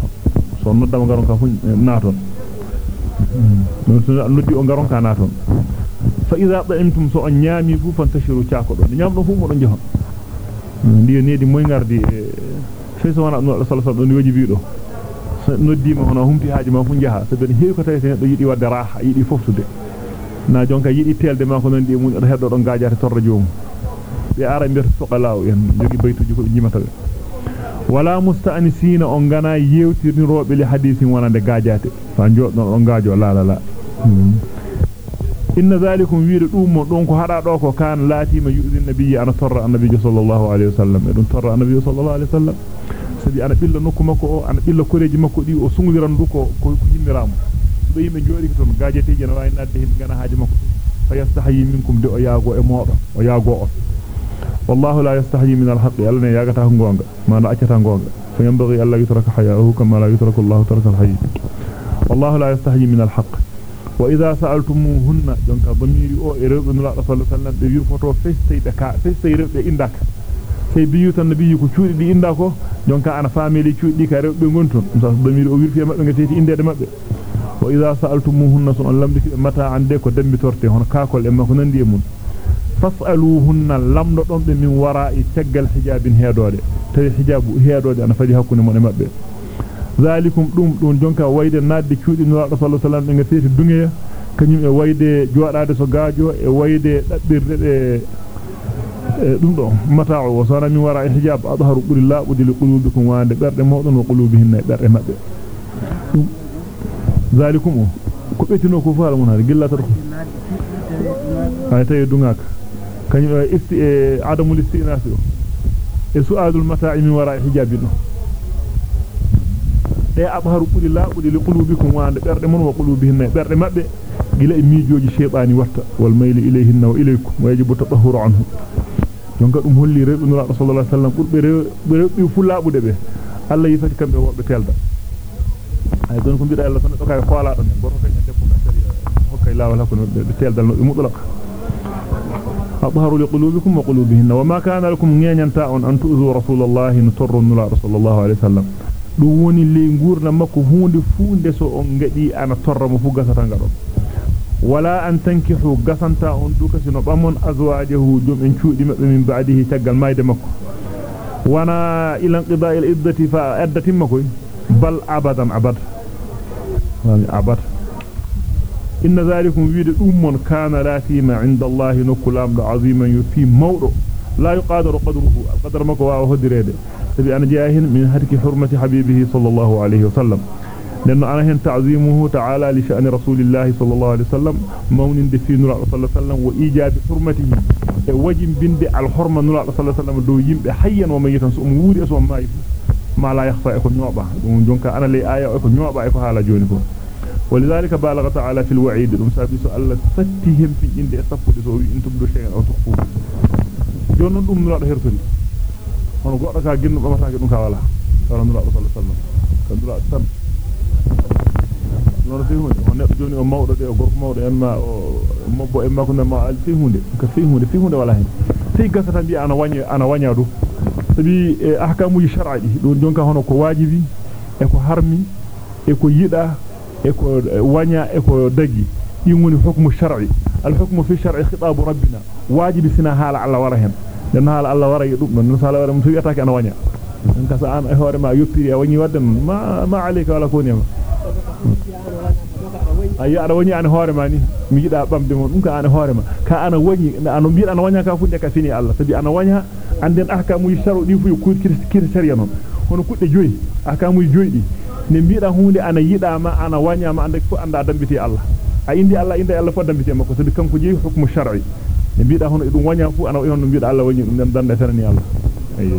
ناتون سؤال ندام غرون كفون ناتون نودي غرون كناتون فإذا طعمتم سؤال نيامي فانتشروا تشاكو نيام دو فو مودon jehon ndiyo needi moy ngardi feso wana no sallallahu alaihi wasallam wajibi do noddima hono humpi haaji ma fu jaha so ben heewi ko tawi neddo yidi wadde raha yidi foftude na jonka yidi telde ma ko non di mun do heddo don gaajate torra joom be ara mbir fuqalaaw en jogi baytuji ko jimata be wala musta'nisina on gana yewtirnirobe li hadisin wonande gaajate fa joddo on gaajo la la la inna zalikum wiido dum don ko hada do ko kan latima yu'dhi nabiyyi ana torra annabi sallallahu alaihi wasallam edun torra annabi sallallahu alaihi wasallam sabi ana billa nokku makko o ana billa koreji makko di o sungudiran du ko ko himmiramo do yimbe jodi ko ton gaajeteji na way nadde hin gana haaji makko fa yastahi minkum de o yaago e modo o yaago on والله لا يستحي من الحق. يلني ياغتا غونغا ما ناكتا غونغا فينبغي الله يترك حياه كما لا يترك الله ترك الحي. والله لا يستحي من الحق. وإذا سألتموهن جونكا بميري أو ايرب نلا دفل سنن دير فوتو فيستي دكا فيستي ربي إنداك. في بيوت النبي كو تشودي دي إنداكو جونكا أنا فاميلي تشودي كا ربي غونتون مصاص بميري أو ويرفي مابغا تيتي انديد مابغي وإذا سألتموهن سو لامبي متا عندكو دمبي تورتي هون كاكول إما كو ناندي مون heedode ana fadi hakkunde mon e mabbe zalikum dum dum jonka wayde nadde cuudi nura sallallahu alaihi wasallam be ngateti dungeya kanyum e wayde jodaade so gaajo e wayde dabbirde de dum do mata'u wa sana min wara'i hijab adharu qul la udil qulubikum wa ande berde modon wa qulubihin berde mabbe zalikum ko betino ko faala mun har gillata ko ay tay dungaka kanyum isti e adamul istinasi e su'adul mata'i min wara'i hijabi do de abharu qul la udil qulubikum wa ande berde mon wa qulubihin berde mabbe gila e miijoji shebani watta wal mayli ilayhin wa ilaykum wa yajibu tatahhuru anhu jonka dum holli rewbe nura sallallahu alaihi wasallam burbe rewbe fulaabude be Allah yifati kambe wobbe telda ay don ko biida Allah tan do kay xola don goto kany debbo ka sari hokkay lawal hakko be teldal no mutlaq أظهروا لقلوبكم وقلوبهن. وما كان لكم نيانتا أن أن تؤذوا رسول الله نطر نلا رسول الله عليه وسلم. دون hunde funde so on ngadi ana torra mo fu gasata ngado ولا أن تنكحوا قسنتا أندوك سنبامون أزواجه جمع شود من بعده تقل مايد مكو وأنا إلى انقضاء الإدة فأدة مكو بل أبدا أبد. أبد إن ذلك ويد أم كان فيما عند الله نكلام عظيما يفي مورو لا يقادر قدره القدر مكو وهو دريد. تبي أنا جاهن من هتك حرمة حبيبه صلى الله عليه وسلم. لأنه أنا هن تعظيمه تعالى لشأن رسول الله صلى الله عليه وسلم. مون دفين نور صلى الله عليه وسلم وإيجاد حرمته. وجم بند الحرمة نور صلى الله عليه وسلم دو يمب حيا وميتا. سؤم ووري أسوام ما ما لا يخفى إكو نوبة جونك أنا لي آية إكو نوبة إكو حالة جونكو ولذلك بالغ تعالى في الوعيد. المسابس ألا تفتهم في جند التفقد سوى إن تبدو شيئا أو تخفوه جون الأم نرى الهير فلي ونقع ركا جنب أمتا جنبك على قال نرى صلى الله عليه وسلم. نرى التم نرى فيه هنا ونقع جوني أمورة دي وقرق مورة أما مبو أما كنا ما قال فيه هنا كفيه هنا فيه ولا هنا في قصة بي أنا واني أنا واني أدو. تبي أحكام الشرعي دون جونك هنا كواجبي أكو هرمي أكو يدأ e ko wanya e ko dagi woni hukmu shar'i al hukmu fi shar'i khitab rabbina wajibi sina hala alla wara hen den hala alla wara yi dum non sala wara mu yataake ana wanya en kasa an e hore ma yoppiri e wani wadde ma ma alayka wala kunima ayi ada wani an hoore ma ni mi yida bamde mon dum ka an hoore ma ka ana wani ana biida ana wanya ka funde ka fini Allah sabi ana wanya anden ahkamu sharu di fu ko kir sharia non hono kudde joyi ahkamu joyi ne biida hunde ana yida ma ana wanya ma ande fu anda dambiti Allah a indi Allah inde Allah fo dambiti makko sabi kanko jeyi hukmu shar'i ne biida hono dum wanya fu ana on biida Allah wani dum dande tanani Allah ayi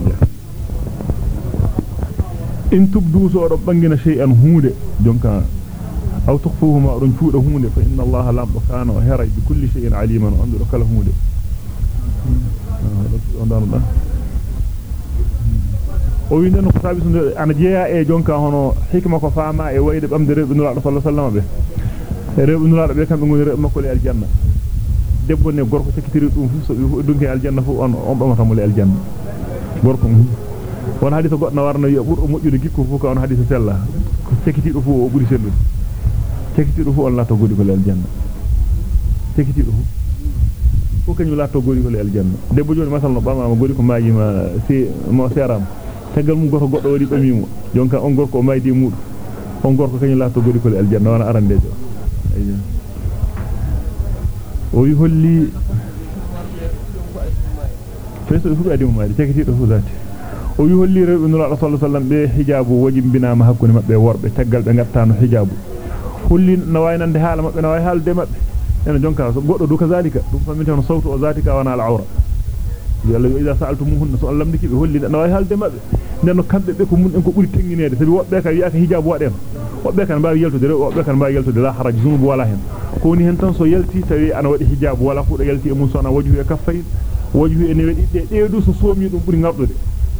in tubdu so do bangina shay'an hunde jonka aw tukhfuhu ma run fuuda hunde fa inna allaha lam kana wa hara bi kulli shay'in aliman andu kala hunde ondan o wi nden ko sabi sunde ana jeya e jonka hono hikma ko faama e wayde bamde rewbe nura sallallahu alaihi wasallam be rewbe nura be kambe ngoni rewbe makko le aljanna debbo ne gorko sekitiri dum fu so wi dunki aljanna fu on on bamata mo le aljanna gorko won hadith goddo warno yo burdo mojjude gikko fu ka on hadith sella ko sekitido fu o buri sellude sekitido fu on lato godi ko le aljanna sekitido fu ko kanyum lato godi ko le aljanna debbo joni masal no bama ma godi ko maayima si mo seram tagal mum goto goddo wadi bamimo jonka on gorko o maydi mudu on gorko kanyum lato godi ko aljanna wana arandejo o wi holli feso fu adi mo maadi sekitido fu zati o wi holli rewbe nura sallallahu alaihi wasallam be hijabu wajimbinaama hakkunde mabbe worbe taggal be ngattano hijabu holli na waynande haala mabbe na way haalde mabbe en jonka so goddo du kazalika dum famita on sawtu o zatika wana al awra yalla ida sa'altumuhunna so allamdiki be holli na way haalde mabbe nenno kambe be ko mun en ko buri tenginede sabi wobbe ka wi'aka hijabu waden wobbe kan baawi yeltude wobbe kan baawi yeltude la haraj zunub wala hen ko ni hen tan so yelti tawi ana wadi hijabu wala fu do yelti e mun sona wajhu e kaffay wajhu ene wedi de deedu so soomi dum buri ngardude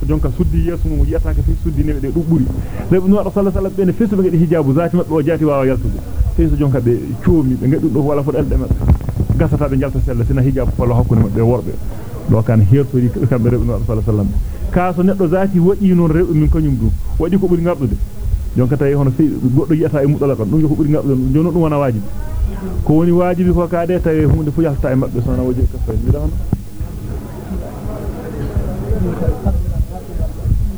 jonka suddi yeso mum yiyataake fi suddi ne de dum buri no sallallahu alaihi wasallam be ne fesu be hijabu zati mabbe o jati waawa yaltude fesu jonka be coomi be ngadu do wala fo delde mabbe gasata be jalta sella sina hijabu falo hakkunde mabbe worbe do kan hertori kambe rebe no sallallahu alaihi wasallam ka so neddo zati wadi non rebe min kanyum dum wadi ko buri ngardude jonka tay hono fi goddo yiyata e mudala kan dum ko buri ngardude jono dum wana wajibi ko woni wajibi ko kaade tay hunde fu yalta e mabbe sona wajibi ka fay mi dana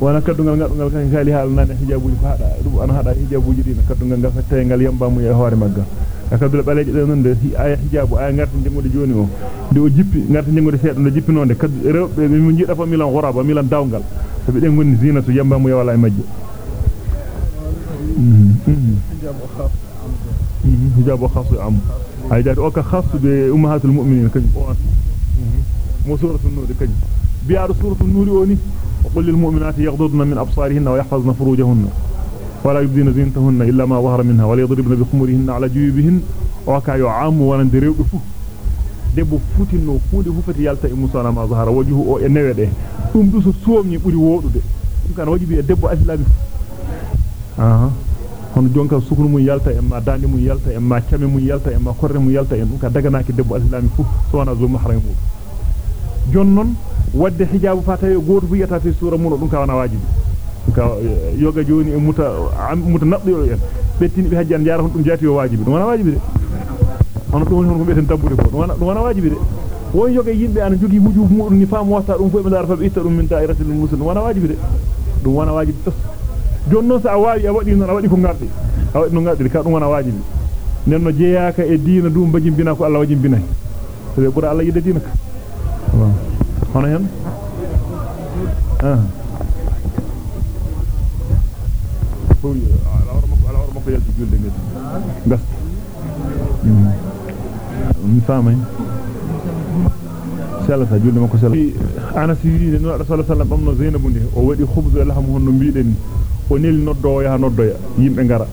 wana kaddungal ngadungal kan kali haal nan hijabuji ko hada dum an hada hijabuji dina kaddungal ngal fatte ngal yamba mu e hoore magga akadula baleje de non de aya hijabu aya ngarta jengude joni o de o jippi ngarta jengude seedo no jippi nonde kad rewbe mi jida fa milan ghuraba milan dawgal sabi de ngoni zinatu yamba mu e wala e majje hijabu khas hijabu khas am ay daati o ka khas be ummahatul mu'minin kany o mo suratul nur kany bi'a suratul nur oni وقل للمؤمنات يغضضن من أبصارهن ويحفظن فروجهن ولا يبدين زينتهن إلا ما ظهر منها ولا يضربن بخمرهن على جيوبهن وكا يعام ونندريو فو e e dum du so soomni buri wodude dum kan wajibi e debbo aslami aha hono jonka sukuru mun yalta e ma dande mun yalta e ma came mun yalta e ma korre mun yalta e dum ka daganaaki debbo aslami fu so wana zo mahram mu jonnon wadde hijabu fa tawi goto fu yata fi sura mun dum ka wana wajibi ka yoga joni e muta muta nabdi o en bettini be hajjan jara hon dum jati o wajibi dum wana wajibi de on dum woni ko beten tambure ko dum wana dum wana wajibi de won yoga yimbe an jogi wujubu mudum ni fam wata dum fu be dar fa be itta dum min da'iratil muslim wana wajibi de dum wana wajibi tas jonnon sa waawi a wadi non a wadi ko ngardi a wadi no ngardi ka dum wana wajibi nenno jeyaaka e diina dum bajimbina ko Allah wajimbinay be bura Allah yidde diina ka hono hen ah fuy ala war mako ala war mako yalti julde ngati gas mi famay selata julde mako sel anas wi no rasul sallallahu bamno zainabu ndi o wadi khubzu lahmu honno biiden o nel noddo ya noddoya yimbe ngara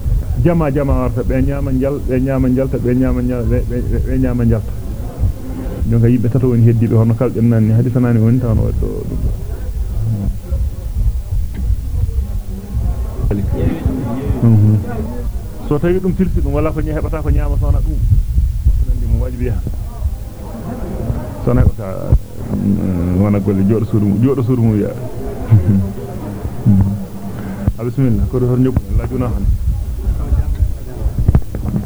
jama jama warta be nyaama njal be nyaama njalta be nyaama njal be nyaama njalta jonka yimbe tato woni heddibe hono kalden nanni hadisanani woni tan o do so tawi dum tilsi dum wala ko nyi hebata ko nyaama sona dum nandi mo wajibi ha sona ko ta wana golle jodo suuru jodo suuru mu ya bismillah ko do hor nyobu la juna han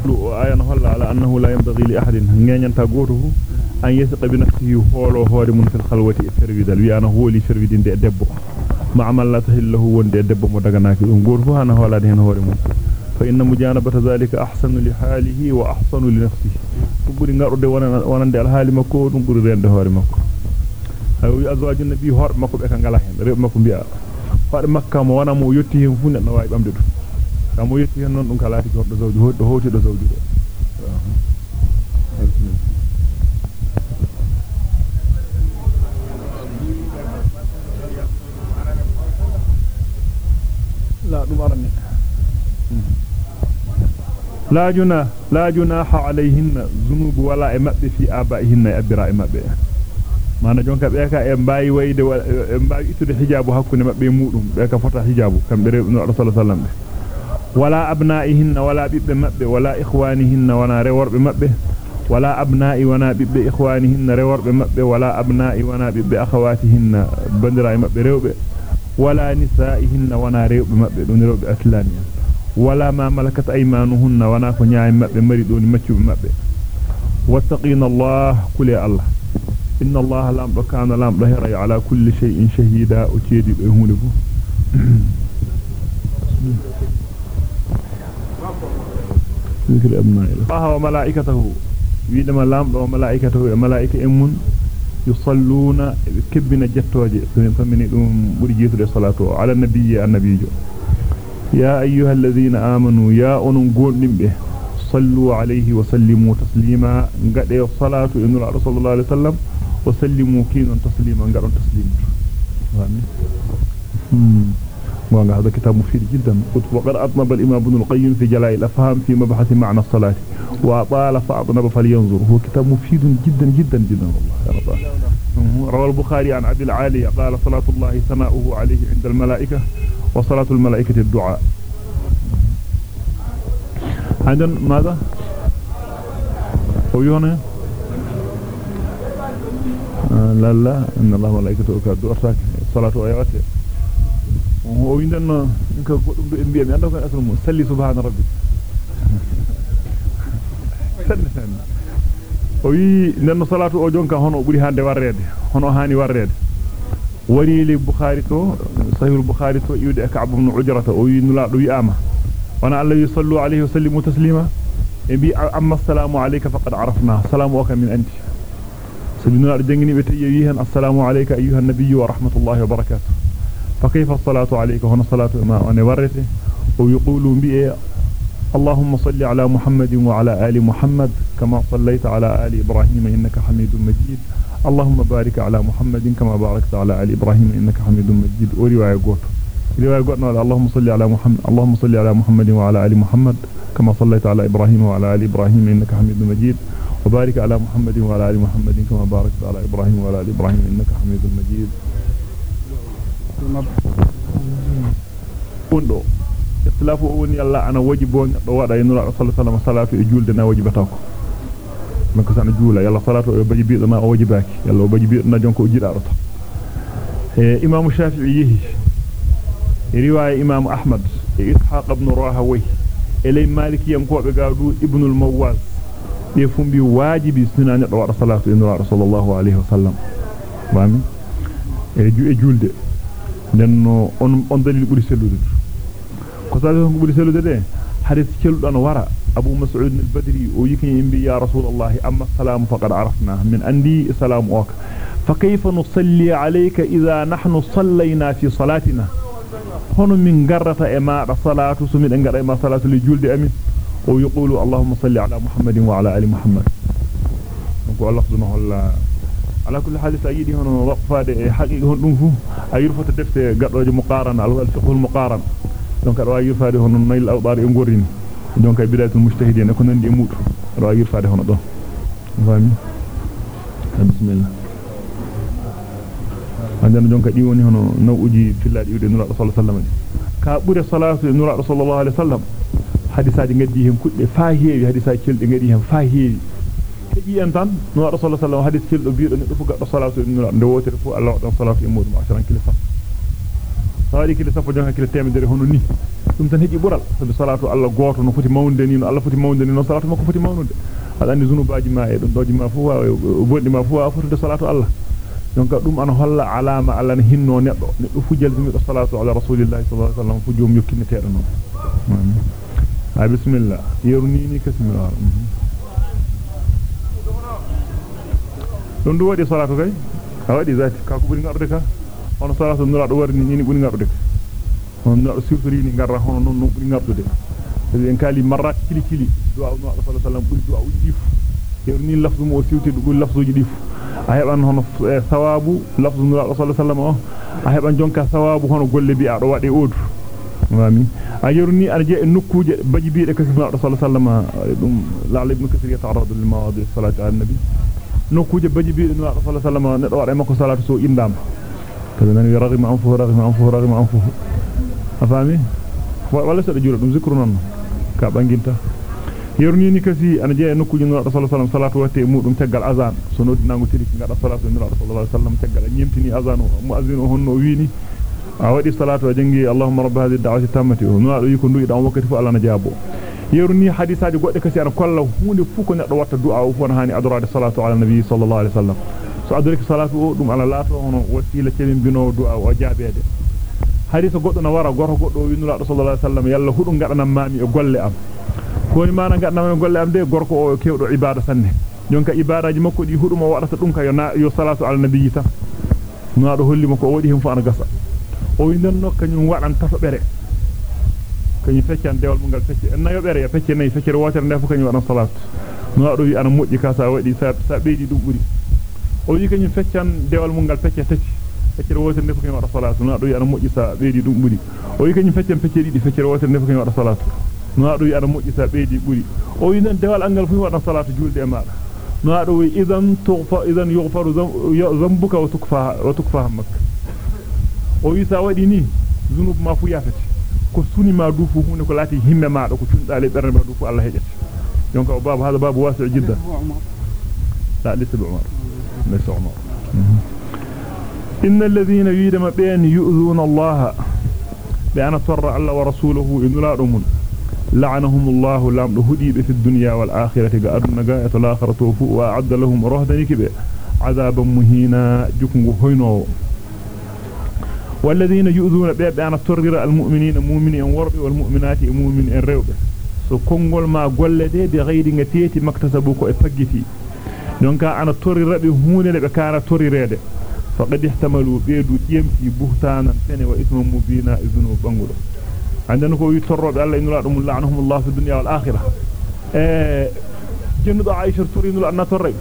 lu ayana holla ala annahu la yanbaghi li ahadin ngeenyanta goto fu an yasqa bi nafsihi holo hoore mun fil khalwati e ferwidal wi ana hooli ferwidinde debbo ma amal la tahillahu wonde debbo mo daganaaki dum goto fu hana hoolade hen hoore mun fa inna mujanabata zalika ahsanu li halihi wa ahsanu li nafsihi dum buri ngarude wonande al hali makko dum buri rende hoore makko ay wi azwajun nabi hoore makko be ka ngala hen rebe makko bi'a faade makka mo wana mo yotti hen fu neddo wawi bamde dum kam mo yotti hen non dum kalaati goddo zawji hoddo hoti do zawji do لا جنا لا جناح عليهم ذنوب ولا امات في ابائهم ابرا امبه ما نجونك بك امباي ويد امباي يتد حجاب حقن مبه مودم بك فتا حجاب كم بر رسول الله صلى الله عليه ولا ابنائهم ولا بيب مبه ولا اخوانهم ولا رورب مبه ولا ابناء ولا بيب اخوانهم رورب مبه ولا ابناء ولا بيب اخواتهم بندرا مبه ولا نسائهم ولا رورب مبه دون رورب اسلاميه malakat aymanuhunna wana ko nyaay mabbe mari doni maccube mabbe wattaqina allah kuli allah إن الله لام كان لام ظهر على كل شيء شهيدا. أتيدي بهونه ذكر أبناء الله وملائكته. ويدما لام وملائكته. ملائكة أمون يصلون كبنا جتوجي. فمن أم برجيت الصلاة على النبي النبي يا أيها الذين آمنوا يا أنون قول به صلوا عليه وسلموا تسليما. قد الصلاة إن رسول الله عليه وسلم وسلموا كينا تسليما غارون تسليما هذا كتاب مفيد جدا. وقد أطنب الإمام ابن القيم في جلاء الأفهام في مبحث معنى الصلاة. وأطال فأطنب فلينظر. هو كتاب مفيد جدا جدا جدا والله. يا رب. روى البخاري عن عبد العالي قال صلاة الله ثناؤه عليه عند الملائكة. وصلاة الملائكة الدعاء. عندنا ماذا؟ هو هنا آه، لا لا. إن الله ملائكة الدعاء صلاة أيواته هو عندنا إنك قلت بإنبياء من أنه كان أسلمه سلي سبحان ربي. سلي سلي. وي ننو صلاة أجونك هنو بريها دوار ريدي هنو هاني وار ريدي وريلي البخاري تو صحيح البخاري تو يودي كعب بن عجره أو ينلا دو ياما وأنا الذي صلى عليه وسلم تسليما ابي اما السلام عليك فقد عرفنا سلام وكم من انت سيدنا دنجني بيتي السلام عليك ايها النبي ورحمه الله وبركاته فكيف الصلاه عليك هنا صلاه ما أنا ورته ويقول بي اللهم صل على محمد وعلى ال محمد كما صليت على ال إبراهيم انك حميد مجيد اللهم بارك على محمد كما باركت على آل إبراهيم إنك حميد مجيد. ورواية قوت. رواية قوتنا اللهم صل على محمد اللهم صل على محمد وعلى آل محمد كما صليت على إبراهيم وعلى آل إبراهيم إنك حميد مجيد. وبارك على محمد وعلى آل محمد كما باركت على إبراهيم وعلى آل إبراهيم إنك حميد مجيد. Undo. Ikhtilafu woni alla ana wajibo do wada yinura sallallahu alaihi salatu e julde na wajibata ko man ko sana juula yalla salatu e baji biido na o wajibaki yalla o baji biido na jonko o jidaado to e imam shafi'i yihi riwaya imam ahmad e ishaq ibn rahawayh elay malikiyam ko be gaadu ibn al-mawaz be fumbi wajibi sunna do wada salatu e nura sallallahu alaihi wasallam bami e ju e julde nenno on on dalil buri sellude ko ko buri sellude de hadith celdo no wara أبو مسعود البدري ويكي ينبي يا رسول الله أما السلام فقد عرفنا. من أندي السلام أوك. فكيف نصلي عليك إذا نحن صلينا في صلاتنا؟ هن من قرة إماء صلاة سمين أنقر إماء صلاة لجلد أمين. ويقول اللهم صلي على محمد وعلى آل محمد. نقول الله سبحانه الله على كل حال سيدي هنا وقفة حقيقة هنا نوفو أيرفة تدفت قطرة مقارنة الفقه المقارن. لأنك أرواي يرفة هنا نيل أوضار ينقرين. Donc e donc ay bidatul mujtahidin ko nandi e mudu ado wa yurfade hono don fami bismillah andana jonka di woni hono nawuji fillaadi yude nura sallallahu alaihi wasallam ka bure salatu nura sallallahu alaihi wasallam hadisaaji ngaddi hen kudde fa heewi hadisaaji celde ngadi hen fa heewi heji en tan rasul sallallahu hadith cildo biido ne fu gaddo salatu nura nde wotere fu Allah don salatu e mudum asran kila sawadi kila saf jonka kila temedere hono ni dum tan heji bural sabi salatu Allah goto no foti mawnde ni no Allah foti mawnde ni no salatu makko foti mawnude ada andi zunubaaji ma e dum doji ma fu wa bondi ma fu wa fotude salatu Allah donc dum an holla alama Allah ne hinno neddo neddo fu jalbimi do salatu ala rasulillahi sallallahu alaihi wasallam fu jom yokkinete non ha bismillah yeruni ni kasmillah don du wadi salatu kay a wadi zati ka ko buri ngarde ka hono salatu nura do warni ni buri ngarde ka on no sufri ni ngarra hono non non buri ngardude de en kali marat kili kili du'a no sallallahu alaihi wasallam buri du'a uji fu yerni lafzu mo siwti dugul lafzuji difu a heban hono sawabu lafzu nura sallallahu alaihi wasallam a heban jonka sawabu hono golle bi a do wade odu mami a yerni arje en nokkuje baji biide kasi nura sallallahu alaihi wasallam dum la'al ibn kathir yata'arradu lil mawadi salati ala nabi nokkuje baji biide no sallallahu alaihi wasallam nedo wada makko salatu so indama kabe nan yarghima anfu raghima anfu raghima anfu afami wala sada jura dum zikru non ka banginta yorni ni kasi ana je nokkuje no sallallahu alaihi wasallam salatu watte mudum teggal azan so nodi nango tiri ngada salatu no sallallahu alaihi wasallam teggal nyemtini azan muazzin honno wini a wadi salatu a jangi allahumma rabb hadhihi ad-da'wati tammati no ado yiko ndu idan wakati fu Allah na jabo yerni hadisaaji godde kasi ana kolla hunde fu ko neddo watta du'a fu on wasallam yalla hudu ngadana mami e golle am ko ni mana ngadana mami golle am de gorko o kewdo ibada sanne jonka ibadaji makko di hudu mo wadata dum ka yo yo salatu ala nabi ta no do holli mako o wadi him fu ana gasa o windanno kanyum wadan tato bere kany feccan dewal mo ngal fecce en nayo bere ya fecce nay feccere wotere ndefu kany wadan salat no ado wi ana mojji ka sa wadi sa sa beedi dum buri o wi kany feccan dewal mo ngal fecce tati feccere wotere ndefu kany wada salat no ado wi ana mojji sa beedi dum buri o wi kany feccan fecce didi feccere wotere ndefu kany wada salat no ado wi ana mojji sa beedi buri o wi nan dewal angal fu wadan salat julde e maada no ado wi idan tughfa idan yughfaru dhanbuka wa tukfa wa tukfa hammak o wi sa wadi ni zunub ma fu yafati ko suni ma du fu hunde ko lati himme ma do ko cundale berne ma du fu Allah hejjata donc babu hada babu wasi' jiddan la lisa bi umar umar إن الذين يريدون بأن يؤذون الله بأن تر الله ورسوله إن لا رمون لعنهم الله لام هدي في الدنيا والآخرة قادنا قاية الآخرة وأعد لهم رهدا كبه عذابا مهينا جكم هينو والذين يؤذون بأن ترر المؤمنين مؤمنين ورب والمؤمنات مؤمنين ma gollede bi ghayri ngateti maktasabu ko e paggiti donc ana torirabe huune le be kara torirede faqad ihtamalu beedu yemti buhtanan sene wa ismun mubina izunu bangulo andana ko wi torrobe Allah inna dum la'anahum Allah fi dunya wal akhirah eh jennudo Aisha turinul anna torre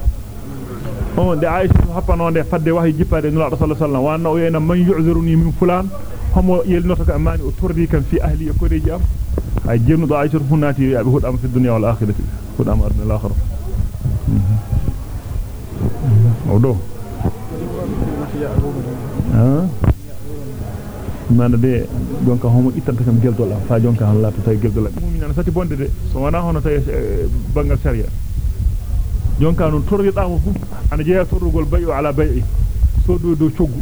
on de Aisha happano de fadde wahi jippade nula sallallahu alaihi wasallam wa anna yena man yu'ziruni min fulan homo yelnoto ka amani o tordi kan fi ahli e koreji am ay jennudo Aisha funati yabe hudam fi dunya wal akhirah hudam arna al akhirah odo mana de jonka homo ittanta kam geldol fa jonka han laata tay geldol am mu'min sati bonde de so wana hono tay bangal sharia jonka non torrida mo fu ana jeya torrugol bayu ala bay'i so do do coggu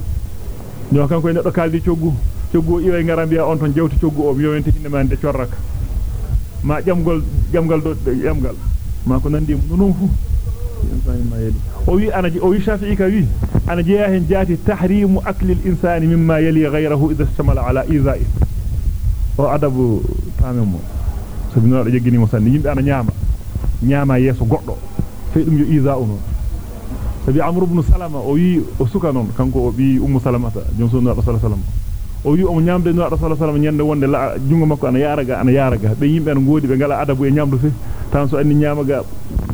jonka kanko neddo kaldi coggu coggu iwe ngara biya on ton jewti coggu o yowente hinde man de corraka ma jamgol jamgal do jamgal ma ko nandi non fu أوي أنا أوي شافعي كوي أنا جاهن جاتي تحريم أكل الإنسان مما يلي غيره إذا استمل على إذائه وعدب تامم سبنا رجعني مصلي يبقى أنا نعمة نعمة يسوع قدر في أم إذاؤنا سبي عمرو بن سلمة أوي أسكانون كانكو أبي أم سلمة جنسون الله صلى الله عليه وسلم o wi o nyaamde no rasul sallam nyande wonde la jungo makko ana yaraga ana yaraga be yimbe en godi be ngala adabu e nyaamdu fe tan so anni nyaamaga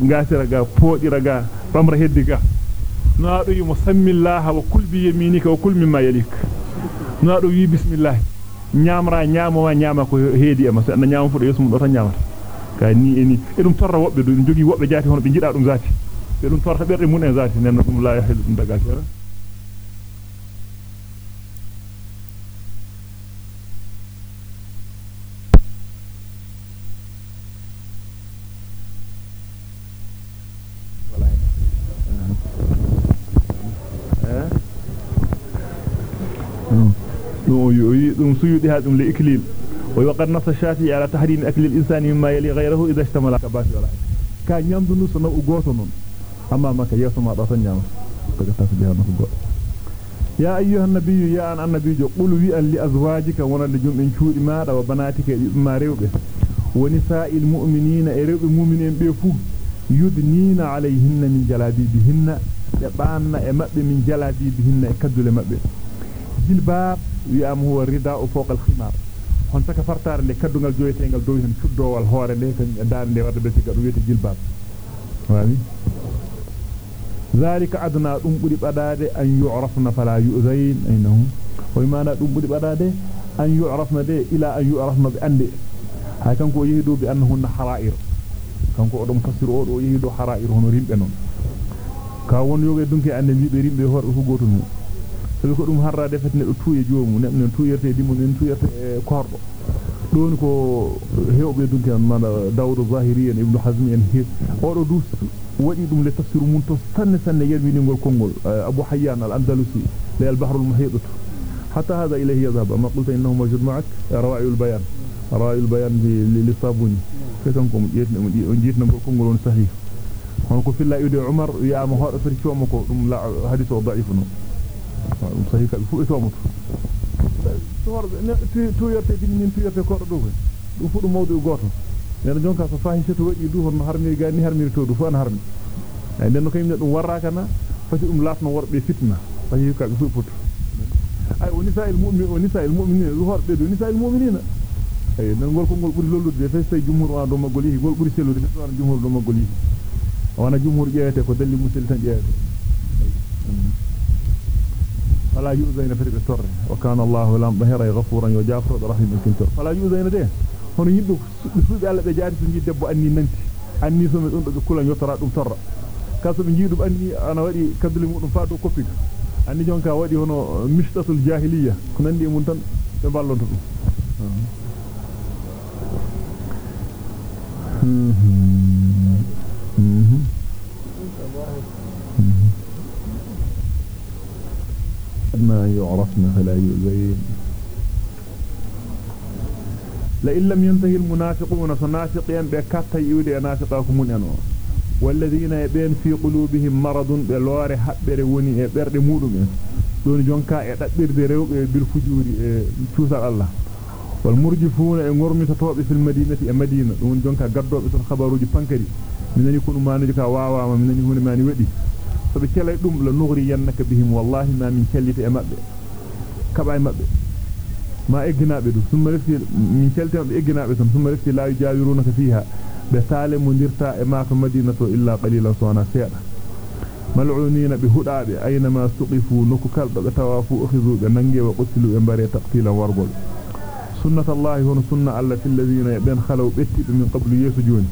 ngasira ga poodira ga bamra heddi ga no ado yi musammillaha wa kul bi yaminika wa kul mimma yalik no ado wi bismillah nyaamra nyaamo wa nyaama ko heedi e ma so na nyaamo fu do yesum do tan nyaamata ka ni eni e dum torra wobbe do jogi wobbe jaati hono be jida dum zaati be dum torta berde mun en zaati nen dum la yahilu dum daga kera دum سيودي هذا لإكليل. ويقد نص الشافعي على تحريم أكل الإنسان مما يلي غيره إذا اشتمل كباش ولا كان يمدو نص نو غوتو نون أما ما يسمع دفن نيام تغتاس بها نفو يا أيها النبي يا أن النبي قل وي أن لأزواجك ونال جم إن شود ما وبناتك ما ريوبه ونساء المؤمنين إريب المؤمنين بيفو. يدنين عليهن من جلابيبهن. يبان أمب من جلابيبهن. كدل مب جلباب wi'am huwa rida'u fawqa al-khimar hon saka fartare de kaddugal joyetengal dow hen fuddowal hoore de kan daande de wadde be gadu wiyete jilbab wami zalika adna dum buri badade an yu'rafna fala yu'zain aynahum wa mana dum buri badade an yu'rafna de ila an yu'rafna bi ande hay kanko yehido bi annahunna hara'ir kanko odum fasiru o do yehido hara'ir hono rimbe non ka won yoge dunki ande wiibe rimbe horbe fu goto mu sabi ko dum harra defet ne do tuye joomu ne non tuyerte dimo nen tuyerte kordo don ko hewbe dunki an mana dawud zahiri en ibn hazm en he o do dus wadi dum le tafsir mun to sanne sanne yermini ngol kongol abu hayyan al andalusi le al bahr al muhit حتى هذا إليه يذهب أما قلت إنه موجود معك رواعي البيان رواعي البيان للصابوني كتنكم جيتنا بكم صحيح هنكو في الله يدي عمر يا مهار فريكو مكو لا حديث ضعيف dum e du hon harmi gani harmi to du fu an harmi ay den ko yimbe dum warraka na fati dum latno worbe fitna sahi ka fu futu ay woni sa il mu'min woni sa il mu'minin du horbe do ni sa il mu'minina ay den gol ko gol buri lollude fe sey jumhur wa do magol yi gol buri selude fe so jumhur do magol yi wana jumhur jeete ko dalli musil tan jeete فلا يؤذين فريق التر. وكان الله لم بهر غفورا وجافر رحيم كنت فلا أن ده هن يدو في الله ده جاري سنجي دب أني ننت أني أن دون أن كولن أن دوم تر. كاسو نجيدو أني أنا وادي كدلي مودو فادو كوبيك. أني جونكا وادي هنا مشتت الجاهلية. كنندي مون تن تبالونتو mm -hmm. يعرفن فلا يؤذين لئن لم ينتهي المنافقون فناسقين بكات يؤذي ناسقاكم منه والذين يبين في قلوبهم مرض بلوار حبر وني برد مودم دون جنكا يتبرد ريوك بالفجور آه، توسر الله. والمرجفون يغرمي تطوب في المدينة المدينة. دون جنكا قدوا بسن خبروا جبانكري من أن يكونوا ما نجكا واواما من أن يكونوا ما نودي so be kelay dum la nughri yannaka bihim wallahi ma min kellite e mabbe kaba e mabbe ma egginaabe dum summa refti min kelti mabbe egginaabe tan summa refti la yajawirunaka fiha be sale mundirta e ma to madinato illa qalilan sona seeda mal'unina bi hudaabe aynama suqifu nuku kaldo be tawafu ukhizu be nange wa qutilu e bare taqtila wargol sunnatullahi hono sunna alla fil ladina ben khalaw betti min qablu yesu joni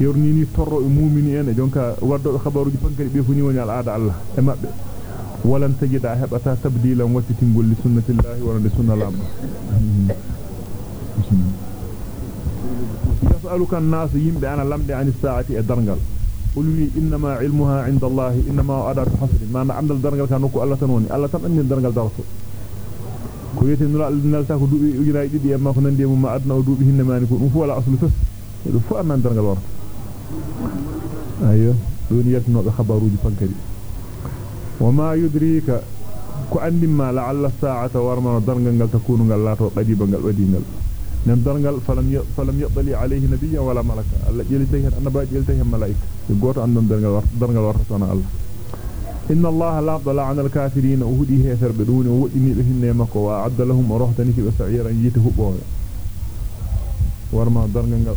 yornini torro e mu'mini en e jonka waddo khabaruji pankari be funi woni al aada Allah e mabbe walan tajida hebata tabdilan wattitingol li sunnatillahi wa li sunnalam يسألك الناس يمبي أنا لمدي عن الساعة الدرنجل قل لي إنما علمها عند الله إنما أدار حصر ما أنا عمد الدرنجل كان نكو الله تنوني الله تنوني الدرنجل درسو كويتي نلا نلتا ko dubi ujiraay didi amma ko nande mum ma adna o dubi hinne mani ko dum fu wala aslu don yetno be khabaruji pankari wama yudrika ko andimma la'alla sa'ata warma dargal gal takunu gal lato qadiba gal wadingal nem dargal falam falam yadli alayhi nabiyyan wala malaka alla jelitay hen annaba jelitay hen malaika goto andon dargal dargal warta sona allah inna allaha la yadla 'ala al-kafirin uhudi hefer be duni wodini be hinne makko wa adda lahum rohtani ki be sa'iran yiti hubbobe warma dargal gal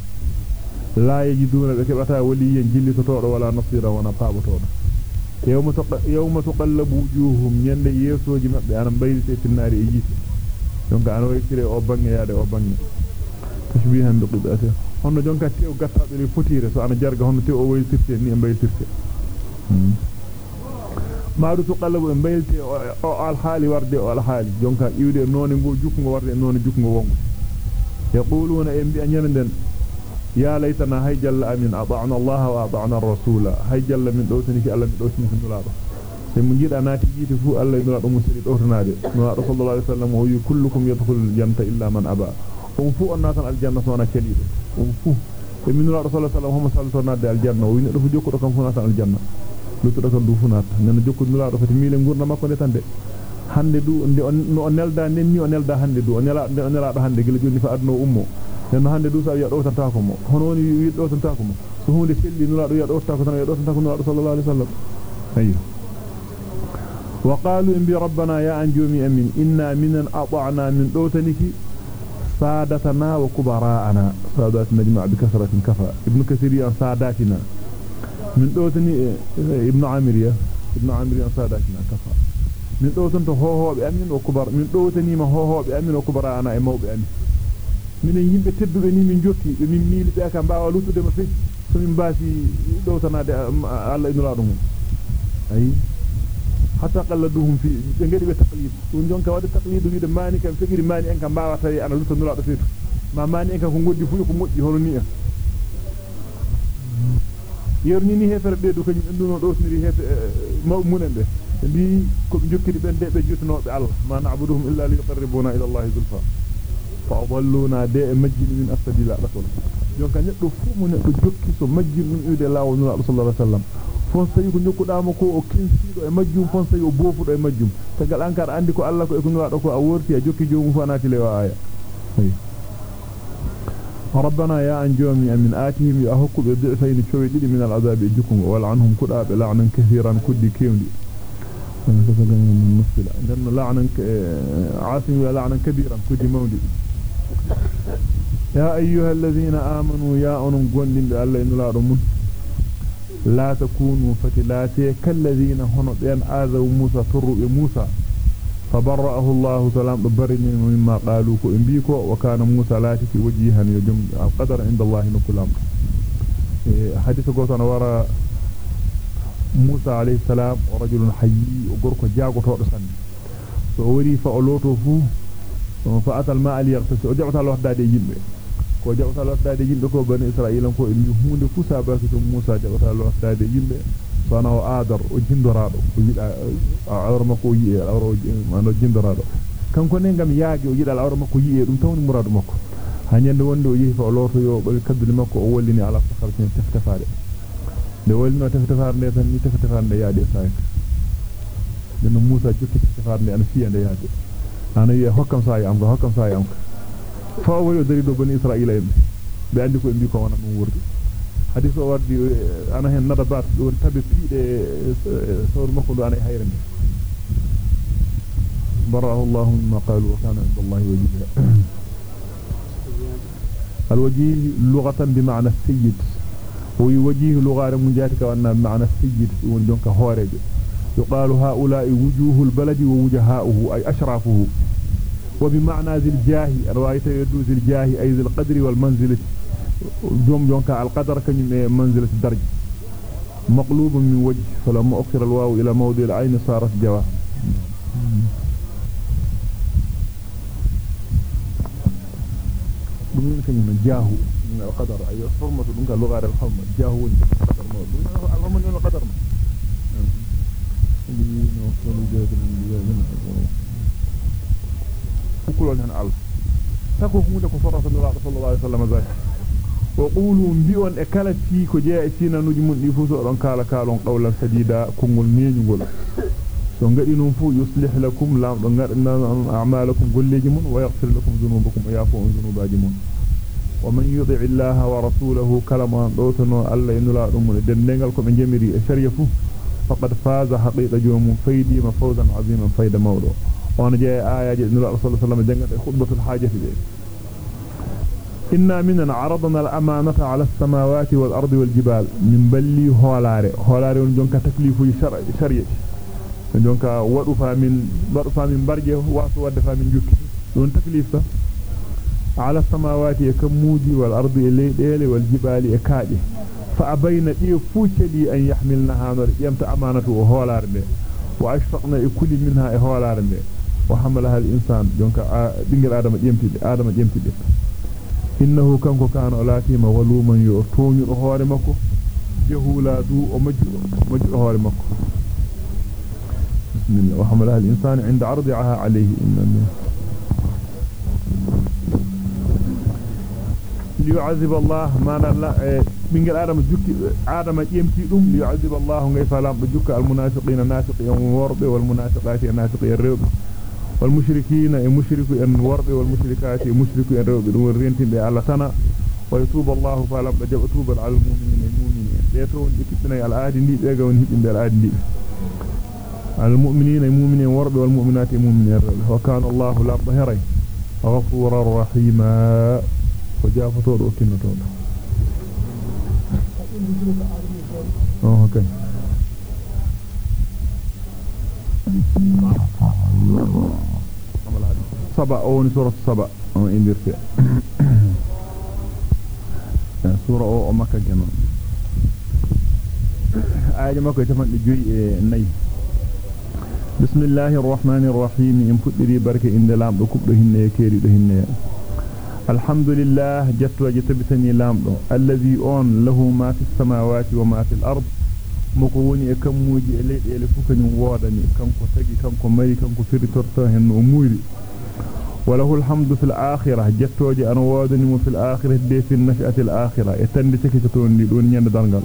waliyan jillitotodo wala nasira wana pabotodo yawma yawma tuqallabu wujuhum yande yesoji mabbe ana baylite tinnaari e yite donc ana waykire o bangi yaade o bangi tashbihan bi qibati hono jonka tew gattabe ni fotire so ana jarga hono tew o wayltirte ni e bayltirte maadu tuqallabu e baylte o al hali warde o al hali jonka iwde noni go jukko warde noni jukko wongo yaquluna en bi anyanden يا ليتنا هاي جل امين اطعنا الله واطعنا الرسول هاي جل من دوتني الله من دوتني في fu Allah ibn Adam musiri dornaade no Rasul sallallahu alaihi wasallam o yu kullukum yadkhulul jannata illa man aba um fu onnatan aljanna sona kelido um fu e min Rasul sallallahu alaihi wasallam sallallahu naade aljanna o wi do fu jokko do kam fu natan aljanna lutu do kan du fu nata ngana jokko nula do fati mile ngurna makko de tande hande du no nelda nenni o nelda hande du o nela o nela hande gila joni fa adno ummo den hande du sa wi'a do tan ta ko mo hono woni wi do tan ta ko mo so hunde selli nula do wi'a do ta ko tan wi'a do tan ta ko nula sallallahu alaihi wasallam ayyo wa qalu bi rabbana ya anjumi amin inna minan ata'na min dawtaniki sadatana wa kubara'ana sadatuna jama'a bi kasratin kafa ibn kathir ya sadatina min dawtani ibn amir ya ibn amir ya sadatina kafa min dawtan to hohobe amin wa kubar min dawtani ma hohobe amin wa kubara'ana e mawbe amin minen yimbe teddube ni min jokki be min miili be ka baawa luttude ma fe so min baasi dowtanade Allah inura dum ay hatta qalladuhum fi be ngadi be taqlid dum jonka wadi taqlid wi de mani kam fegiri mani en kam baawa tawi ana lutto nura do feetu ma mani en kam ko goddi fu ko moddi hono ni en yerni ni hefere be do kanyum enduno do sniri hefe munen be bi ko be jokkidi ben de be jutnobe Allah ma na'buduhum illa liqarribuna ila Allah zulfa فأضلونا داء مجن من أسفل رسول jonka neddo fu mo neddo jokki so majjum dum iwde lawo nula sallallahu alaihi wasallam fon sayi ko nyokkudaama ko o kinsido e majjum fon sayi o bofudo e majjum tagal ankar andi ko Allah ko e ko nula do ko a worti a jokki joomu fu anati le aya ربنا يا أنجومي من آتهم يأهكوا بضعفين شوي دي من العذاب يجكم ولعنهم كل لعنا كثيرا كدي كيوندي لعنا عاصم لعنا كبيرا كدي موندي يا أيها الذين آمنوا يا أنم قندين بألا إن لا رمون. لا تكونوا فتلاتي كالذين هنو بأن آذوا موسى تروا موسى فبرأه الله سلام ببرني مما قالوا كو امبيكو وكان موسى لاتك وجيها يجم القدر عند الله نكل أمر حديث قوتنا وراء موسى عليه السلام ورجل حي وقرق جاغو تو سن فوري فأولوتو فو فأتى الماء ليغتسل. الله دادي يمبي وجعت الله دادي يمبي كو بني إسرائيل كو إن يهون فسا باكت موسى. جعت الله دادي يمبي فأنا وآدر وجندرادو ويجد عذر آه، مكو يئير أورو جندرادو كان كون ننغم ياجي ويجد العذر مكو يئير ومتون مراد مكو. هنين دواندو يهف الله يو بالكبد المكو أوليني على فخر كنين تفتفاري. دوالنا تفتفار نيسان لأن موسى جوكي ana yi hokkam saayi am ko hokkam saayi am fa o wari dari do bani israila en be andi ko en bi ko wana dum wurdi hadith o wardi ana hen nada bat don tabe piide sawr makko do ana hayrande برأه الله مما قالوا وكان عند الله وجيها الوجيه لغة بمعنى السيد ويوجيه لغة من جاتك وأنها بمعنى السيد ونجنك هورج يقال هؤلاء وجوه البلد ووجهاؤه أي أشرافه. وبمعنى ذي الجاه رواية يدو ذي الجاه أي ذي القدر والمنزلة جوم جونكا القدر كان منزلة الدرجة مقلوب من وجه فلما أخر الواو إلى موضع العين صارت جواه كان جاهو من القدر أي دونك لغة الحرمة. جاهو من القدر. Lakum lam do ngadna a'malakum golleji mun wa yaghfir lakum dhunubakum yafu dhunubaji mun wa man yuti illaha wa rasulahu kalama do tono alla inula dum mun dendengal ko be jemiri e shari'a fu faqad faza haqiqa jomum faydi ma fawzan aziman fayda mawdo on jee ayaji inula rasul sallallahu alaihi wasallam jangata khutbatul hajati be إنا مننا عرضنا الأمانة على السماوات والأرض والجبال. من بلي هولاري. هولاري ونجونك تكليف شريع ونجونك ودفا من ودفا من برجة واسو ودفا من جوك دون تكليف على السماوات يكموجي والأرض الليل والجبال يكاجي فأبين إيه فوشلي أن يحملنها يمت أمانة هولار وأشفقنا كل منها هولار وحملها الإنسان. جونك دنجل آدم جيمتي آدم innahu kanko kana olatima waluman yo toñu do hoore makko jehula du o majju majju hoore makko bismillah wa hamala al insanu inda ardiha alayhi inna ma la bingel adam jukki adam jemti dum liyu'adhib Allah ngay falam do jukka al munafiqina nafiqin worbe wal munafiqati nafiqin rewbe والمشركين اي مشرك ان ورد والمشركات مشرك دون رنتين الله سنا ويتوب الله فعلا بجب توب على المؤمنين. المؤمنين بيتو ديكتنا العادي دي بيغا ون هيبين العادي دي المؤمنين المؤمنين ورد والمؤمنات المؤمنين وكان الله لا ظهري غفورا رحيما. وجافتور وكنتور أوه كن أو اندير في أو امكا <coughs> جنون آية إيه، بسم الله الرحمن الرحيم. ام فتري بركة اندلام دو كبدو هنية كيري دو هنية الحمد لله جت وجتبتني لامدو الذي أون له ما في السماوات وما في الأرض. مكووني كم موجي ليدي لفكني ووداني كانكو تغي كانكو ماري كانكو فيري تورتو هن اموري وله الحمد في الآخرة. جتوجي ان ووداني في الآخرة. دي في النشأة الآخرة. يتندي تكيتون دي دون ني دانغال.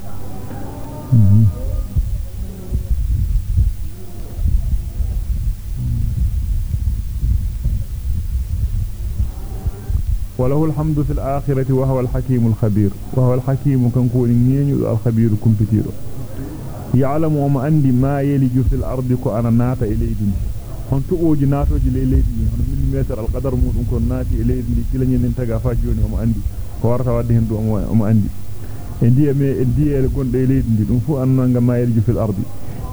وله الحمد في الآخرة وهو الحكيم الخبير. وهو الحكيم كان كونين الخبير كمبيتيرو يعلم وما عندي ما يلي في الأرض كأنا نات إليدي هم تؤوجي ناتو جلي إليدي هم مليمتر القدر موت ونكون نات إليدي كلن ينتقى فاجوني وما عندي كوارتا ودهن دو وما عندي indiya me indiya gondo leedindi dum fu annanga mayirju fil ardi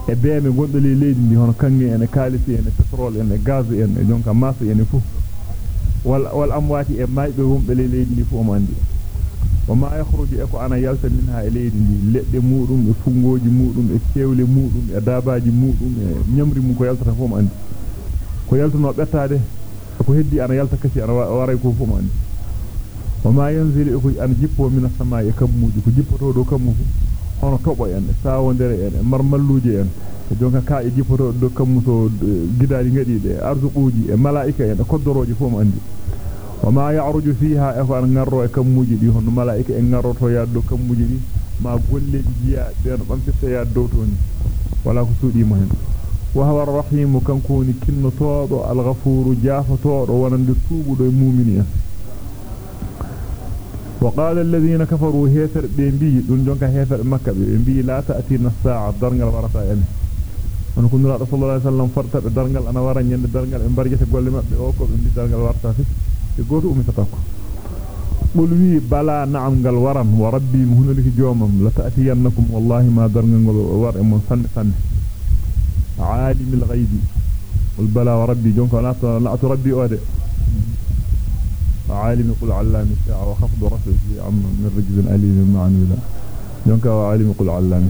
e beeme gondo leedindi hono kangi en kalisi en petrol en gaz en donc masse en fu wal wal amwati e maybe wumbe le leydi ndi fu o mo andi وما يخرج اكو أنا يالتا منها اليدي دي لدde mudum e fungoji mudum e kewle mudum e dabaji mudum e nyamri mu ko yaltata fo mo andi ko yaltuno bettaade ko heddi ana yalta kasi ana waray ko fu mo andi wama yanzilu ko an jippo min as-samaa'i kammuji ko jippoto do kammu hono tobo en sawondere en marmalluuje en e jonka ka e jippoto do kammu to gidaali ngadi de arzuquji e malaika en koddoroje fu mo andi wama ya'ruju fiha e ko ngarro e kammuji di hono malaika en ngarroto yaddo kammuji di ma golleji jiya ben bamtirta yaddo toni wala ko suudi mo hen wa huwa ar-rahim kan koni kinnotodo al-ghafuru jafatodo wonande tubudo e mu'mini en وقال الذين كفروا هيفر بيمبي دون جونكا هيفر مكه بيمبي لا تاتينا الساعة درغال ورتا ان on kun rasul sallallahu alaihi wasallam farta be dargal ana wara nyande dargal e barjete golle mabbe o ko be mbi dargal warta fi e goto umi tatako bul wi bala na'am gal waram wa rabbi muhnuliki jomam la ta'tiyannakum wallahi ma dargal gol war e mon sanne sanne bala wa rabbi jonko la la rabbi ode عالم قل علام الشاعة وخفض رفضه عم من رجز أليم مع نولا يونك عالم قل علام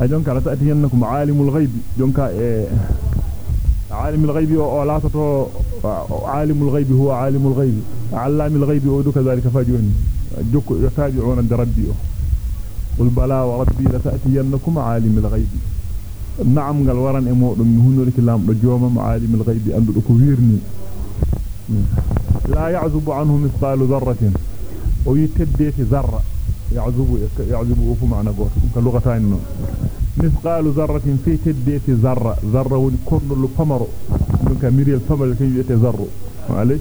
لا تاتينكم عالم الغيب. جونكا إيه عالم الغيب أو لا تو عالم الغيب هو عالم الغيب. علام الغيب أو دو كذلك فاجوني جوكو يتابعون عند ربي. أو قل بلا وربي لا تاتينكم عالم الغيب. نعم قال وران e modum mi hunoriki lamdo joomam عالم الغيب andudo ko wirni لا يعزب عنه مثقال ذرة. ويتديت ذرة. يعزب يعزب في معنى قول كلغتين مثقال ذرة في تديت ذرة ذرة ونكون لفمر منك ميري الفمر كي يتذر عليه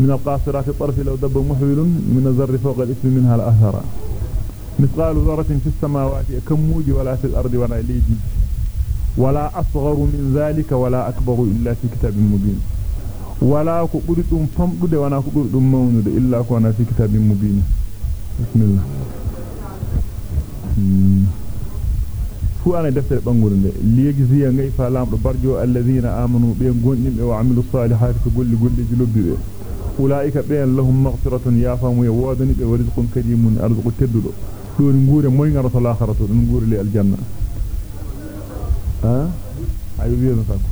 من القاصرات الطرف لو دب محول من الذر فوق الاسم منها الأثر. مثقال ذرة في السماوات كموج ولا في الأرض ولا ليجي ولا أصغر من ذلك ولا أكبر إلا في كتاب مبين. wala ko buri dum famdude wana ko buri dum mawnude illa ko na fi kitabin mubin bismillah fu ana deftere bangure de legi ziya ngay fa lamdo barjo alladhina amanu be gondimbe wa amilu salihati ko golli golleji lobbibe ulaika be lahum maghfiratun ya famu ya wodani be rizqun karimun arzuqu teddudo don ngure moy ngara l'akhiratu don ngure li aljanna ha ayu biyo sako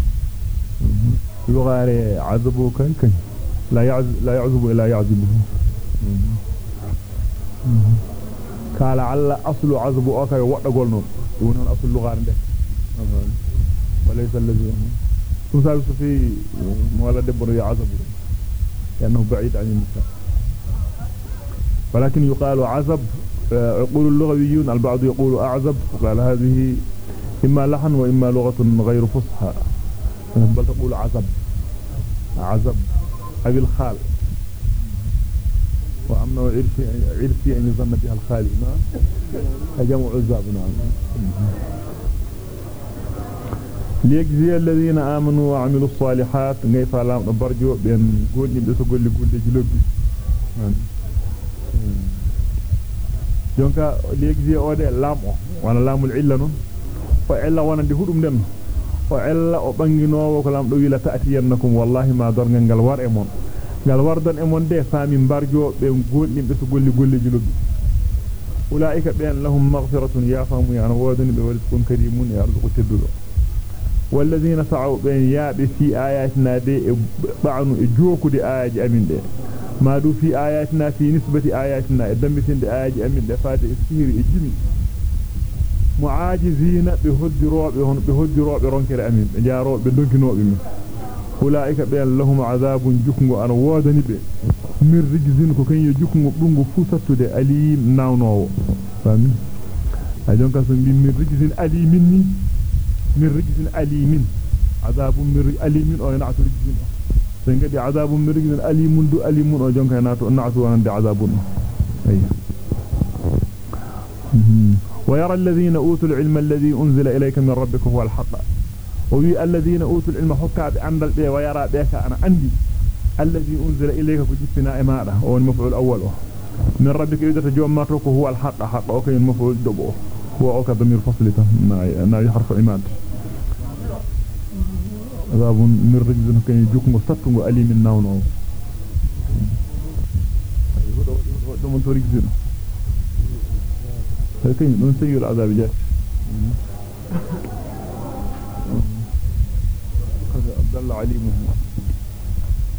لغاري عذبه كان كان لا يعذب لا يعذب إلا يعذبه قال على أصل عذب أوكي وقت قولنا دون أصل لغار ده وليس الذي تسأل في ولا دبر يعذب لأنه بعيد عن النساء ولكن يقال عذب يقول اللغويون البعض يقول أعذب وقال هذه إما لحن وإما لغة غير فصحى. بل تقول عزب. عزب. أبي الخال. وأما عرسي عرسي أن يظن بها الخال. ما أجمع عزاب نعم ليجزي الذين آمنوا وعملوا الصالحات كيف لام برجو بين بيسو غولي غولي جلوبي jonka liyegzi ode lamo wana lamul illa non fa illa wana di hudum den o ella o banginowo ko lamdo wila ta'tiyannakum wallahi ma dorgal gal war e mon gal wardon e mon de fami barjo be goldimbe to golli golleji lobbi maghfiratun ya famu ya wadani be rizqun karimun ya arzuqu teddudo والذين سعوا بين يابي في آياتنا دي بعنوا جوكو دي آيات أمين دي. ما دو في آياتنا في نسبة آياتنا دمتين دي آيات أمين دفاد السهر إجمي معاجزين بهد روب هون بهد روب رونكر أمين جارو بدونكنو بمين أولئك بأن لهم عذاب جكنغو أنا وادني بي من رجزين كو كن يجكنغو بنغو فوسطو دي أليم ناونو. فاهمين أجون كاسم من رجزين أليمين من رجزين أليمين. عذاب من أليمين أو ينعت رجزين. سنجد عذاب من رجزين أليمين دو أليمين أو جون كيناتو نعتو عند عذاب أي ويرى الذين أوتوا العلم الذي أنزل إليك من ربك هو الحق. وي الذين أوتوا العلم حكا باندال بي ويرى بك أنا عندي. الذي أنزل إليك كجبنا امادا هو المفعول الأول. من ربك يدت جوماتك هو الحق. حق أوكي المفعول دبو. هو اوكا ضمير فصل ناي حرف عماد عذاب من رجل كان جوكو ستو علي من ناونو دو من توريك زينو هكين سيو العذاب جاء جل عليمه.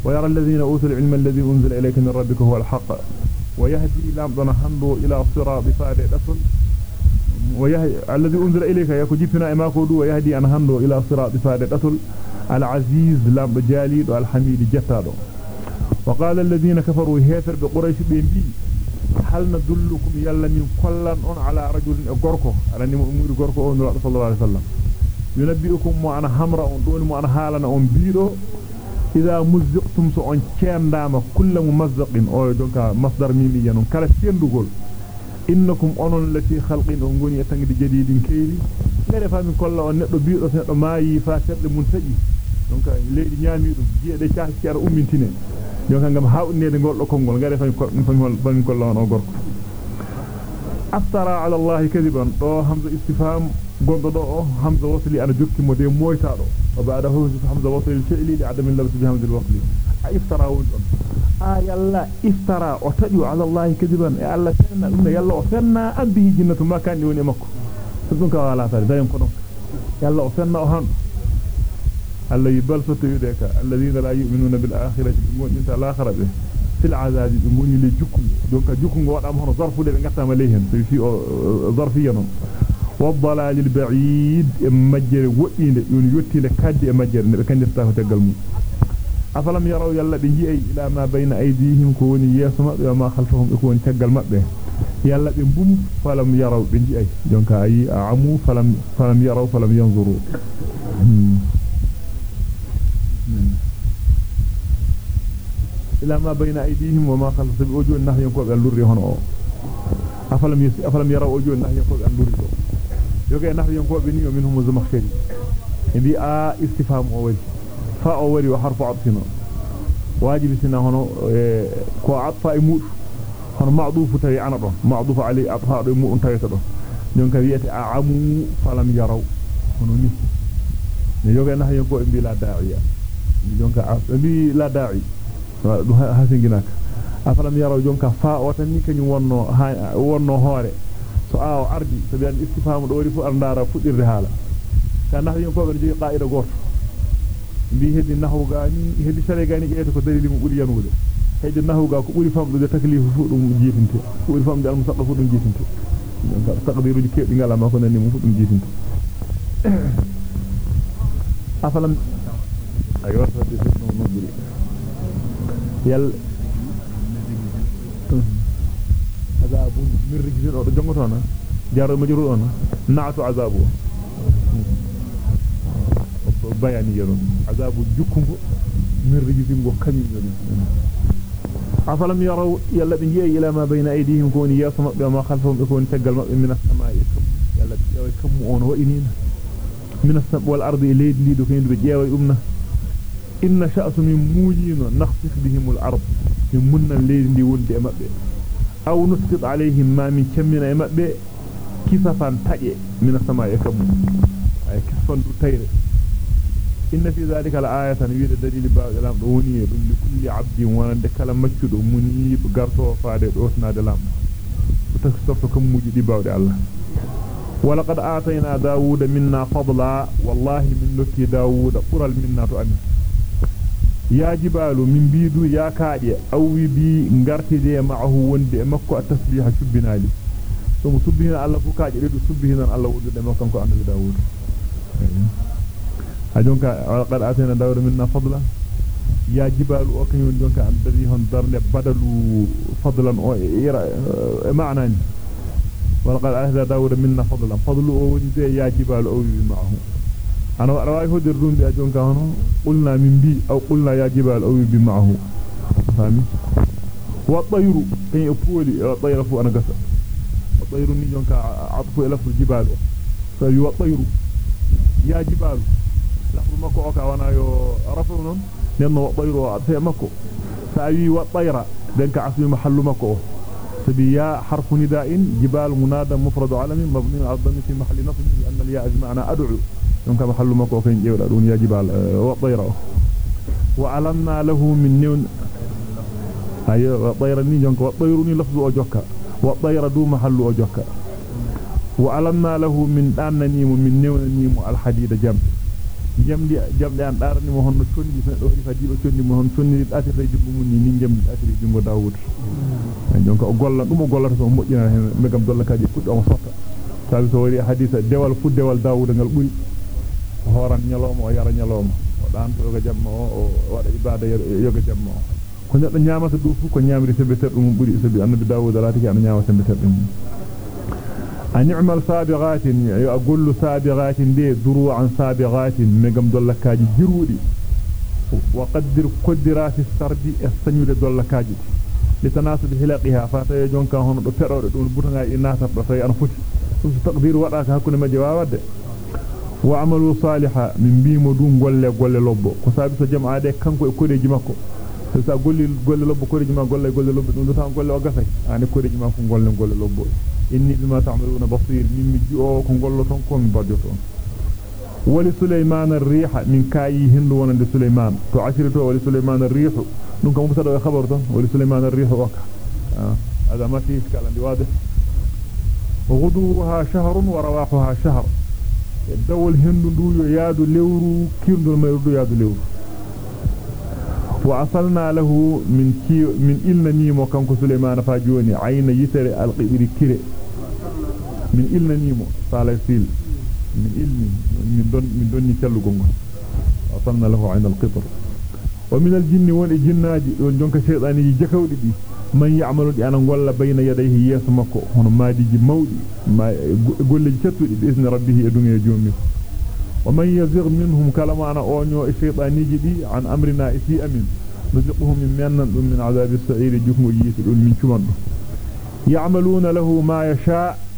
ويرى الذين أوتوا العلم الذي أنزل إليك من ربك هو الحق. ويهدي لامضنا هندو إلى صراط فارغة. ويهدي الذي أنزل إليك يكجبنا إما كودو ويهدي أن هندو إلى صراط فارغة. العزيز لامض جاليد والحميد جتادو وقال الذين كفروا هيفر بقريش بينبي هل ندلكم يلا من كلان على رجل غوركو راني مو غوركو صلى الله عليه وسلم. Doni mo ana halana on biido idha muzziqtum so on ciendama kullu mumazzaqin o donka masdar mimi yanon kala ciendugol innakum onon lati khalqin on goni tangdi jadidin keeri lere fami kolla on neddo biido neddo maayi fa terde mun taji donka leedi nyaami dum jiede caahi ciara ummintine donka ngam hawndede goldo kongol ngare fami fami kolla on o gorko أثر على الله كذبا. أو حمزة استفهام قلت أو حمزة وصلي أنا جبك مدين مويتارو. وبعده حمزة وصلي الفعلي لعدم اللبس بحمد الوقل أفترى وزن آي الله افترى. وتجو على الله كذبا. يا الله سنة أمنا يا الله أفنى أبيه جنة ما كان يوني مكو. سنك وعلى أثاري دائم قنوك يا الله أفنى أهان الذي بلسط يديك. الذين لا يؤمنون بالآخرة يؤمنون بالآخرة. Jukku ngo wadam hono zarfude be gattama ley hen so fi o zarfiya non والضلال البعيد مجر وئيند يون يوتيند كادي مجر tegal mum afalam yaraw yalla be ji'ay ila ma bayna aydihim ko woni yeso mabbe wa ma khalfahum ko woni tegal mabbe yalla be mbum falam yaraw be ji'ay jonka ayi amu falam falam yaraw falam yanzuru ila ma bayna aydihim wa ma khalfahum wajun nahyan ko be lurri hono afalam yasi afalam yaraw wajun nahyan ko be lurri do yoga nahwi yankobe ni minhum zamakhshari indi a istifham o wari fa o wari wa harfu atfina wajibi sina hono ko atfa e mudu hono ma'dufu tawi ana don ma'dufu ali atfa do mu on taweta don donc wiyete a'amu falam yaraw hono ni ne yoga nahwi yankobe bi la da'iya donc bi la da'i hasinginaka afalam yaraw jonka fa o tan ni kanyum wonno wonno hoore so aaw ardi so bi'an istifhamu do wari fu andara fudirde hala ka nahwi ko be jogi qaida goto bi heddi nahwu gani heddi sare gani jeeto ko dalili mu buri yanude heddi nahwu ga ko buri famdude taklifu fu dum jifinte buri famde al musaqqa fu dum jifinte taqdiruji kebdi ngala ma ko nanni mu fu dum jifinte afalam aywa so de no no buri yal azabun min rijzin o jongoto na jaro majrur on na'atu azabu bayani yero azabu jukkungo min rijzin go kanyum yero afalam yaraw yalla be jiya ila ma bayna aydihim ko ni yasma be ma khalfahum be ni tagal mabbe min as-samaa'i yalla be jeewa kam on wa'inina min as-sam wal ardi ilaydi lido ko yimbe jeewa umna leydi ndi wonde e mabbe aw nusqit alayhim ma min kammina e mabbe kisafan taje min as-samaa'i kam ay kisfan du tayre inna fi dhalika al-ayatan wiida dalil ba'd lam do woni dum li kulli 'abdin wonande kala maccudo munib garto faade do osnade lam tastorto kam muji di bawde Allah ولقد آتينا داود منا فضلا والله من نكي داود قرى المنة أمين ya jibalu min bidu ya kaaje awwi bi ngartide ma'ahu wonde makko at-tasbiha subbinaali so mo subbina Allah fu kaaje redu subbina Allah wudde makko kanko annabi Dawud ajonka qad atayna dawra minna fadla ya jibalu o kanyon jonka andari hon darle badalu fadlan o ira ma'nani ولقد أهدى داود منا فضلا فضل أولي يا جبال أولي معه أنا رأي هدر دون بي أجون كهانو. قلنا من بي أو قلنا يا جبال أولي معه. فهمي والطير كي يقولي الطير فو أنا قصر الطير نيجون كعطف إلى الجبال. فيو الطير. يا جبال. لفظ مكو أوكا وأنا يو رفعون لأنه الطير عطف مكو. سأوي والطير دنك عصي محل مكو. سبيا حرف نداء جبال منادى مفرد علم مبني على الضم في محل نصب لأن الياء بمعنى أدعو. يمكن محل مكو كين جيولا دون يا جبال وطيرة وعلمنا له من نون أي طيرني جنك وطيرني لفظ أجوكا وطير دو محل أجوكا وعلمنا له من أنني من نون نيم الحديد جنب jamdi jamde an darani mo honno condi do di fadiba condi mo hon condi atirde jumbu mun ni jamdi atirde jumbo dawud donc o golla dum o gollata so mojjina hen megam dolla kaaji kuddo o sotta sabi so wari hadisa dewal fu dewal dawud ngal buri horan nyaloma o yara nyaloma o dan to yoga jamma o wada ibada yoga jamma ko neddo nyaamata du fu ko nyaamri sembe terdum buri sabi annabi dawud laati ki an nyaama sembe terdum أنعمل سابغات أقول سابغات دي دروعا سابغات مقام دولكاجي جرودي وقدر قدرات السرد السنيور دولكاجي لتناسب هلاقها فاتي جونكا هون دو فرور دون بوتنا إناتا بطي أنا فوتي ثم تقدير وراك وعملوا صالحا من بيم دون غول غول لوب كو سابي سو جماعة دي كانكو اي كوديجي ماكو سا غولي غول لوب كوديجي ما غول غول لوب دون تان غول أو غاساي اني كوديجي ما كو غول غول لوب إني بما تعملون بصير. من مجي أو كو غول تون كون باديتون. ولي سليمان الريح من كاي هند وأنا دي سليمان. تو عشرتو ولي سليمان الريح دون كو مسدو خبر تون؟ ولي سليمان الريح وكا. آه. هذا ما فيش كلام دي واضح. وغدوها شهر ورواحها شهر. الدول هند دو يادو لورو كيندو ما يردو يادو لورو وأصلنا له من كي من إلنا نيمو كانكو سليمان فاجوني عين يتر القبر كيري. من إلنا نيمو صالح سيل. من إلمي من دون من دون كلو غونغ أصلنا له عين القطر. ومن الجن والجنات ونجونك شيطاني جكودي دي من يعمل دي أنا غولا بين يديه يس مكو هون ماديجي مودي ما غولي تتودي باذن ربه ادوني جومي ومن يزغ منهم كلام أنا اونيو الشيطاني دي عن امرنا اسي امين نزقهم من منن من عذاب السعير جوكو ييتي دون من cuman يعملون له ما يشاء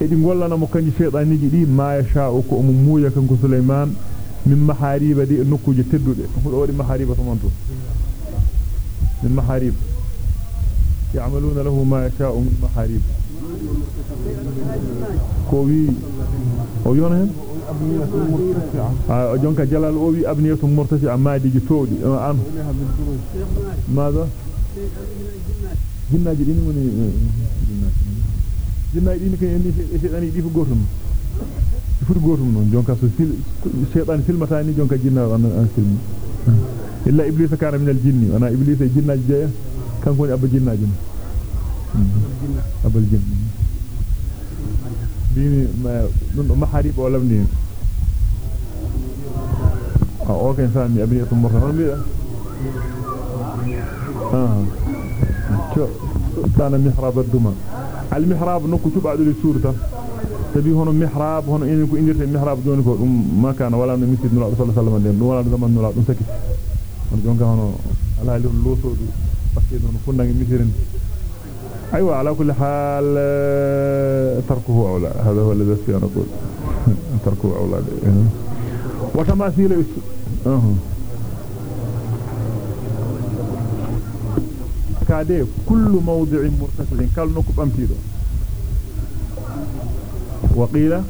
edi gollana mo kanji shaytani di ma yasha ko mo muuya kanko Sulaiman min mahariba di nokkuje teddude ko wadi mahariba to manto min maharib يعملون له ما يشاء من محاريب كوي أو يونهم آه جونكا جلال أو وي ابنيه مرتفعه مادي تودي ان ماذا jinnaji dini woni jinnaji dini kay endi shedani di fu gotum fu gotum non jonka so sil shedani silmata ni jonka jinna an an silmi illa iblis kana min al jinni wana iblis jinnaji jeya kanko ni abba jinnaji abal jinni dini ma dum maharib wala ni a o ken sami abniyatu murtala mi ah كان محراب الدمى. المحراب نكو تبعد للسورة تبي هنا محراب هنا إنكو إنجرت المحراب دونكو ما كان ولا من مسجد نلا صلى الله عليه وسلم ولا زمان نلا نسكت. جونكا هنا على اللوسو بكيد هنا مسيرين أيوة على كل حال تركه أولى هذا هو الذي أنا أقول. <laughs> تركه أولى وتماثيل أه. كاده كل موضع مرتفع. كل نكو بامتيدو وقيل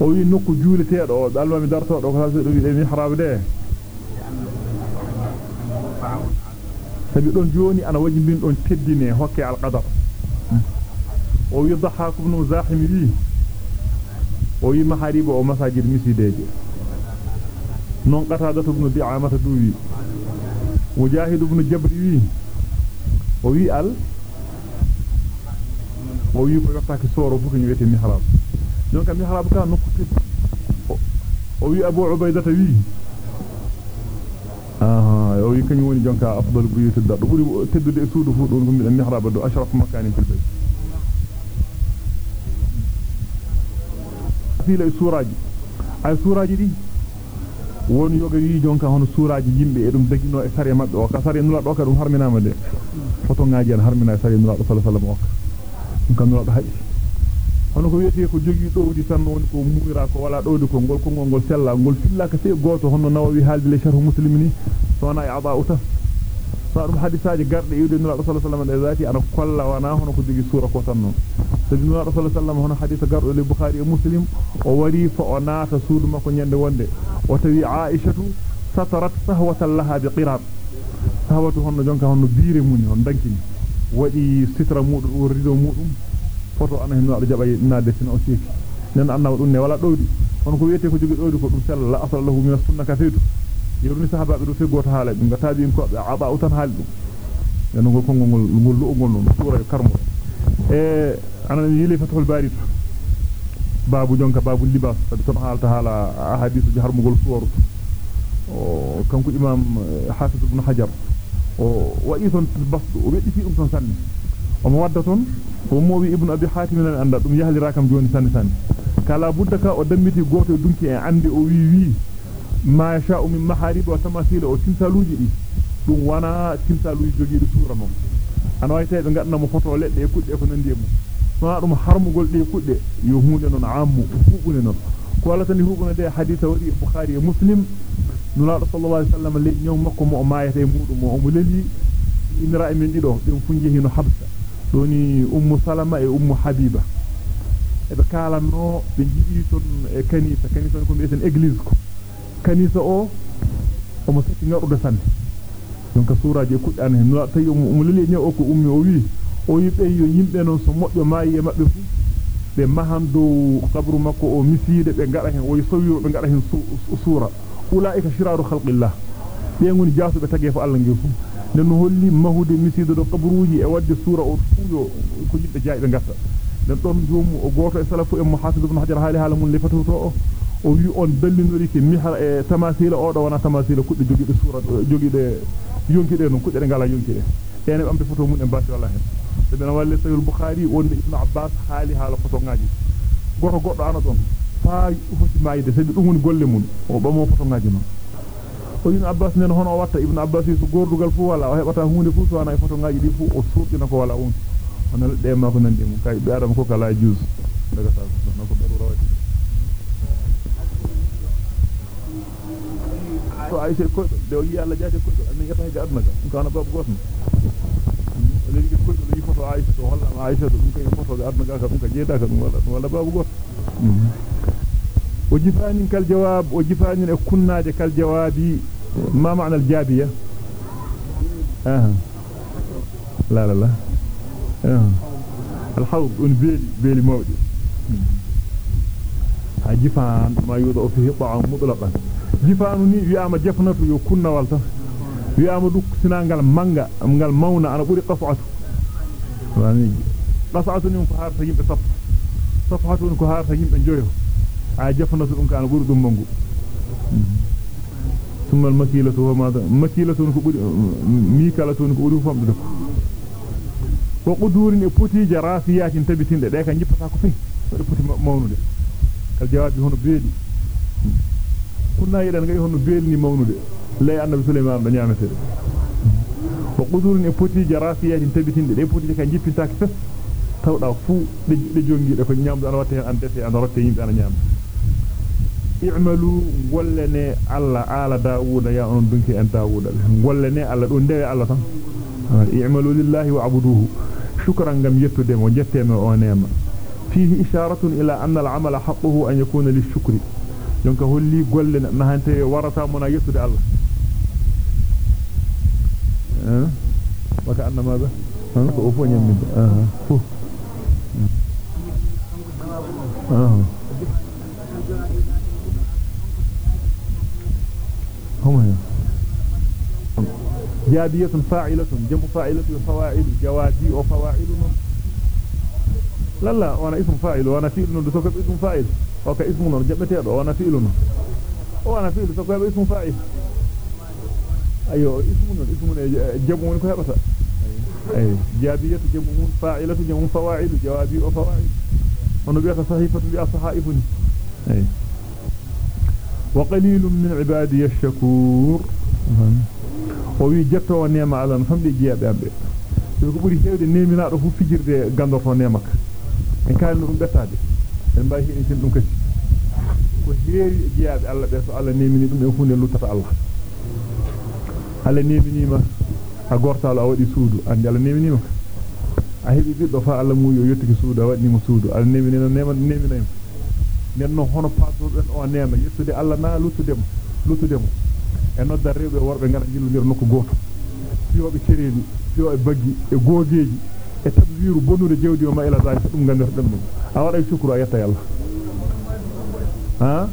o wi nokku juuleteedo o dalma mi darto do ko haso do wi mihrab de sabi don joni ana wajibin don teddine hokke al qadar o wi dhahak ibn zahim wi o wi mahariba o masajid misideje non qatadatu ibn di'amata duwi mujahid ibn jabri wi o wi al o wi ko yottaki soro fu ko ñu wete mihrab kam mihrab ka nokku o wi abu ubaydata wi aha o wi kany woni jonka afdal buyut da do buri teddude e suudu fu do gummi mihrab do ashraf makanin fil bayt fila suraji ay suraji di won yoga wi jonka hono suraji yimbe e dum dagino e sare mabbe o ka sare nula do ka dum harminama de foto ngaaji en harmina sare nula do sallallahu alaihi wasallam o kan nula do haji hono ko wiete ko jogi dowdi tan woni ko muira ko wala dowdi ko gol ko ngol sella gol filla ka sey goto hono nawawi halde le sharh muslimini sona e aba uta sa dum hadisaaji garde yude nula sallallahu alaihi wasallam e zati ana kolla wana hono ko jogi sura ko tan non sabi nula sallallahu alaihi wasallam hono hadisa gardo le bukhari e muslim o wari fa o naata suudu makko nyande wonde وتوي عائشة سترت صهوة لها بقراب صهوة هن جونك هن بير موني هن دنكني ودي ستر مودum وريدو مودum foto ana hin wado jabay naade sin o seki nen annawa dum ne wala dowdi on ko wiete ko jogi dowdi ko dum sella la asal lahu min sunna kafeetu yorni sahaba be do fe goto haala dum gata biin ko be aba utan haali dum en ngol kongol ngol ngol lu'gol non sura karmo e ana yili fatul bari babu jonka babu libas sabi ton halta hala ahadithu jaharmugol suwaru o kanko imam hafiz ibn hajar o wadi ton basdu o weddi fi dum ton sanne o mo wadda ton o mowi ibn abi hatim nan anda dum yahlira kam joni sanne sanne kala budda ka o dammiti goto dunki en andi o wi wi ma sha'u min maharib wa tamathil o timsaluji di dum wana timsaluji jogiido sura non ana wayte be gadna mo foto ledde e kudde ko nandi e mum ma dum harmugol de kudde yo hunde non ammu hubune non ko wala tan hubune de hadith wadi bukhari e muslim nula sallallahu alaihi wasallam le nyaw makko mo maayata e mudum mo mo leli inra e men dido dum funje hino habsa doni ummu salama e ummu habiba e be kalanno be jidi ton e kanisa kanisa ko bi'eten église ko kanisa o o mo sati ngarude sanne donc suraje kuddane nula tayi mo leli nyaw o ko ummi o wi o yibe yo yimbe non so moddo maayi e mabbe fu be mahan do qabru makko o misiide be ngada hen o sowiro be ngada hen sura ulaika shiraru khalqillah be ngoni jaasu be tagge fa Allah ngi fu nen holli mahude misiide do qabruuji e wadde sura o fuyo ko yimbe jaabe ngatta den don joomu o goto e salafu e muhasib ibn hajar hali hala mun le fatu to o o wi on dallinori ke mihra e tamasila o do wana tamasila kudde jogide sura jogide yonkide non kudde ngala yonkide ene ambe foto mun en baati wala hen sabina walle sayul bukhari wonde ibn abbas hali hala foto ngaaji goto goddo ana don fa hoti mayde sabi dum woni golle mun o bamo foto ngaaji non o ibn abbas nen hono watta ibn abbas su gordugal fu wala o hebata hunde fu so ana e foto ngaaji di fu o surdina ko wala on on de ma ko nande mun kay be adam ko kala juz daga sa ko ko darura wati to aisha ko de o yi alla jaade ko an yata ga adna ko ana babu gosno legi ko do yi foto Aisha to holla Aisha dum kay foto ga adna ga dum ka jeeda ka dum wala wala babu got o jifanin kal jawab o jifanin e kunnaaje kal jawabi ma ma'na al jabiya ah la la la ah al hawd un beli beli mawdi ha jifan ma yudo fi ta'am mutlaqan jifanu ni wi'ama jafnatu yo kunnawal tan wi'ama duk sinangal manga ngal mauna ana buri qas'atu wani qas'atu ni ko harta yimbe saf safatu ko harta yimbe joyo a jafnatu dum kana buri dum mangu thumma al makilatu wa ma makilatu ko buri mikalatu ko buri famde ko ko qudurin e poti jarafiyatin tabitinde de kan kunna yidan ngai hono beelni mawnude lay annabi suleyman da nyaamete ko qudurin e poti jarafiyatin tabitinde de poti kan jippita ko fe tawda fu de jongi de ko nyaamdo ana watte an defe an rotte yimbe ana nyaam i'malu gollene alla ala daawuda ya on dunki en daawuda gollene alla do ndewe alla tan i'malu lillahi wa abuduhu shukran gam yettude mo jetteme o neema fihi isharatun ila anna al-amala haqquhu an yakuna lish-shukri donc holli golle nahante warata mona yettude alla hein waka anna maza han ko ofo nyaminde ah fu ah هم جابية فاعلة جمع فاعلة فواعل جوادي وفواعل لا لا وأنا اسم فاعل وأنا فعل نسوك اسم فاعل وك اسمه جبته ده وانا فيلنا وأنا فيل تقول اسم فاعل. أيوه اسمه اسمه جابون كو هبطا اي جابية جابون فاعله جابون فواعل جوابي وفواعل. ونبيت صحيفة بها صحائفني. اي وقليل من عبادي الشكور. وي جتو نيما على فهمي جيابي امبي ko buri hewde neminaado fu fijirde gandorto nemaka en kaalno dum betade en bayi en dum kasi ko heeri jiyabe Allah be so Allah nemini dum e hunde lutata Allah Allah neminima a gortalo a wadi suudu andi Allah neminima a hebi biddo fa Allah mu yo yottiki suudu a wadni mo suudu al nemini no nema nemina en nenno hono paado den o nema yettude Allah na lutude mo e nodda rewbe worbe ngara jilludir nokko goto fiyobe cereli fiyobe baggi e gogeji e shukru a yetta yalla ha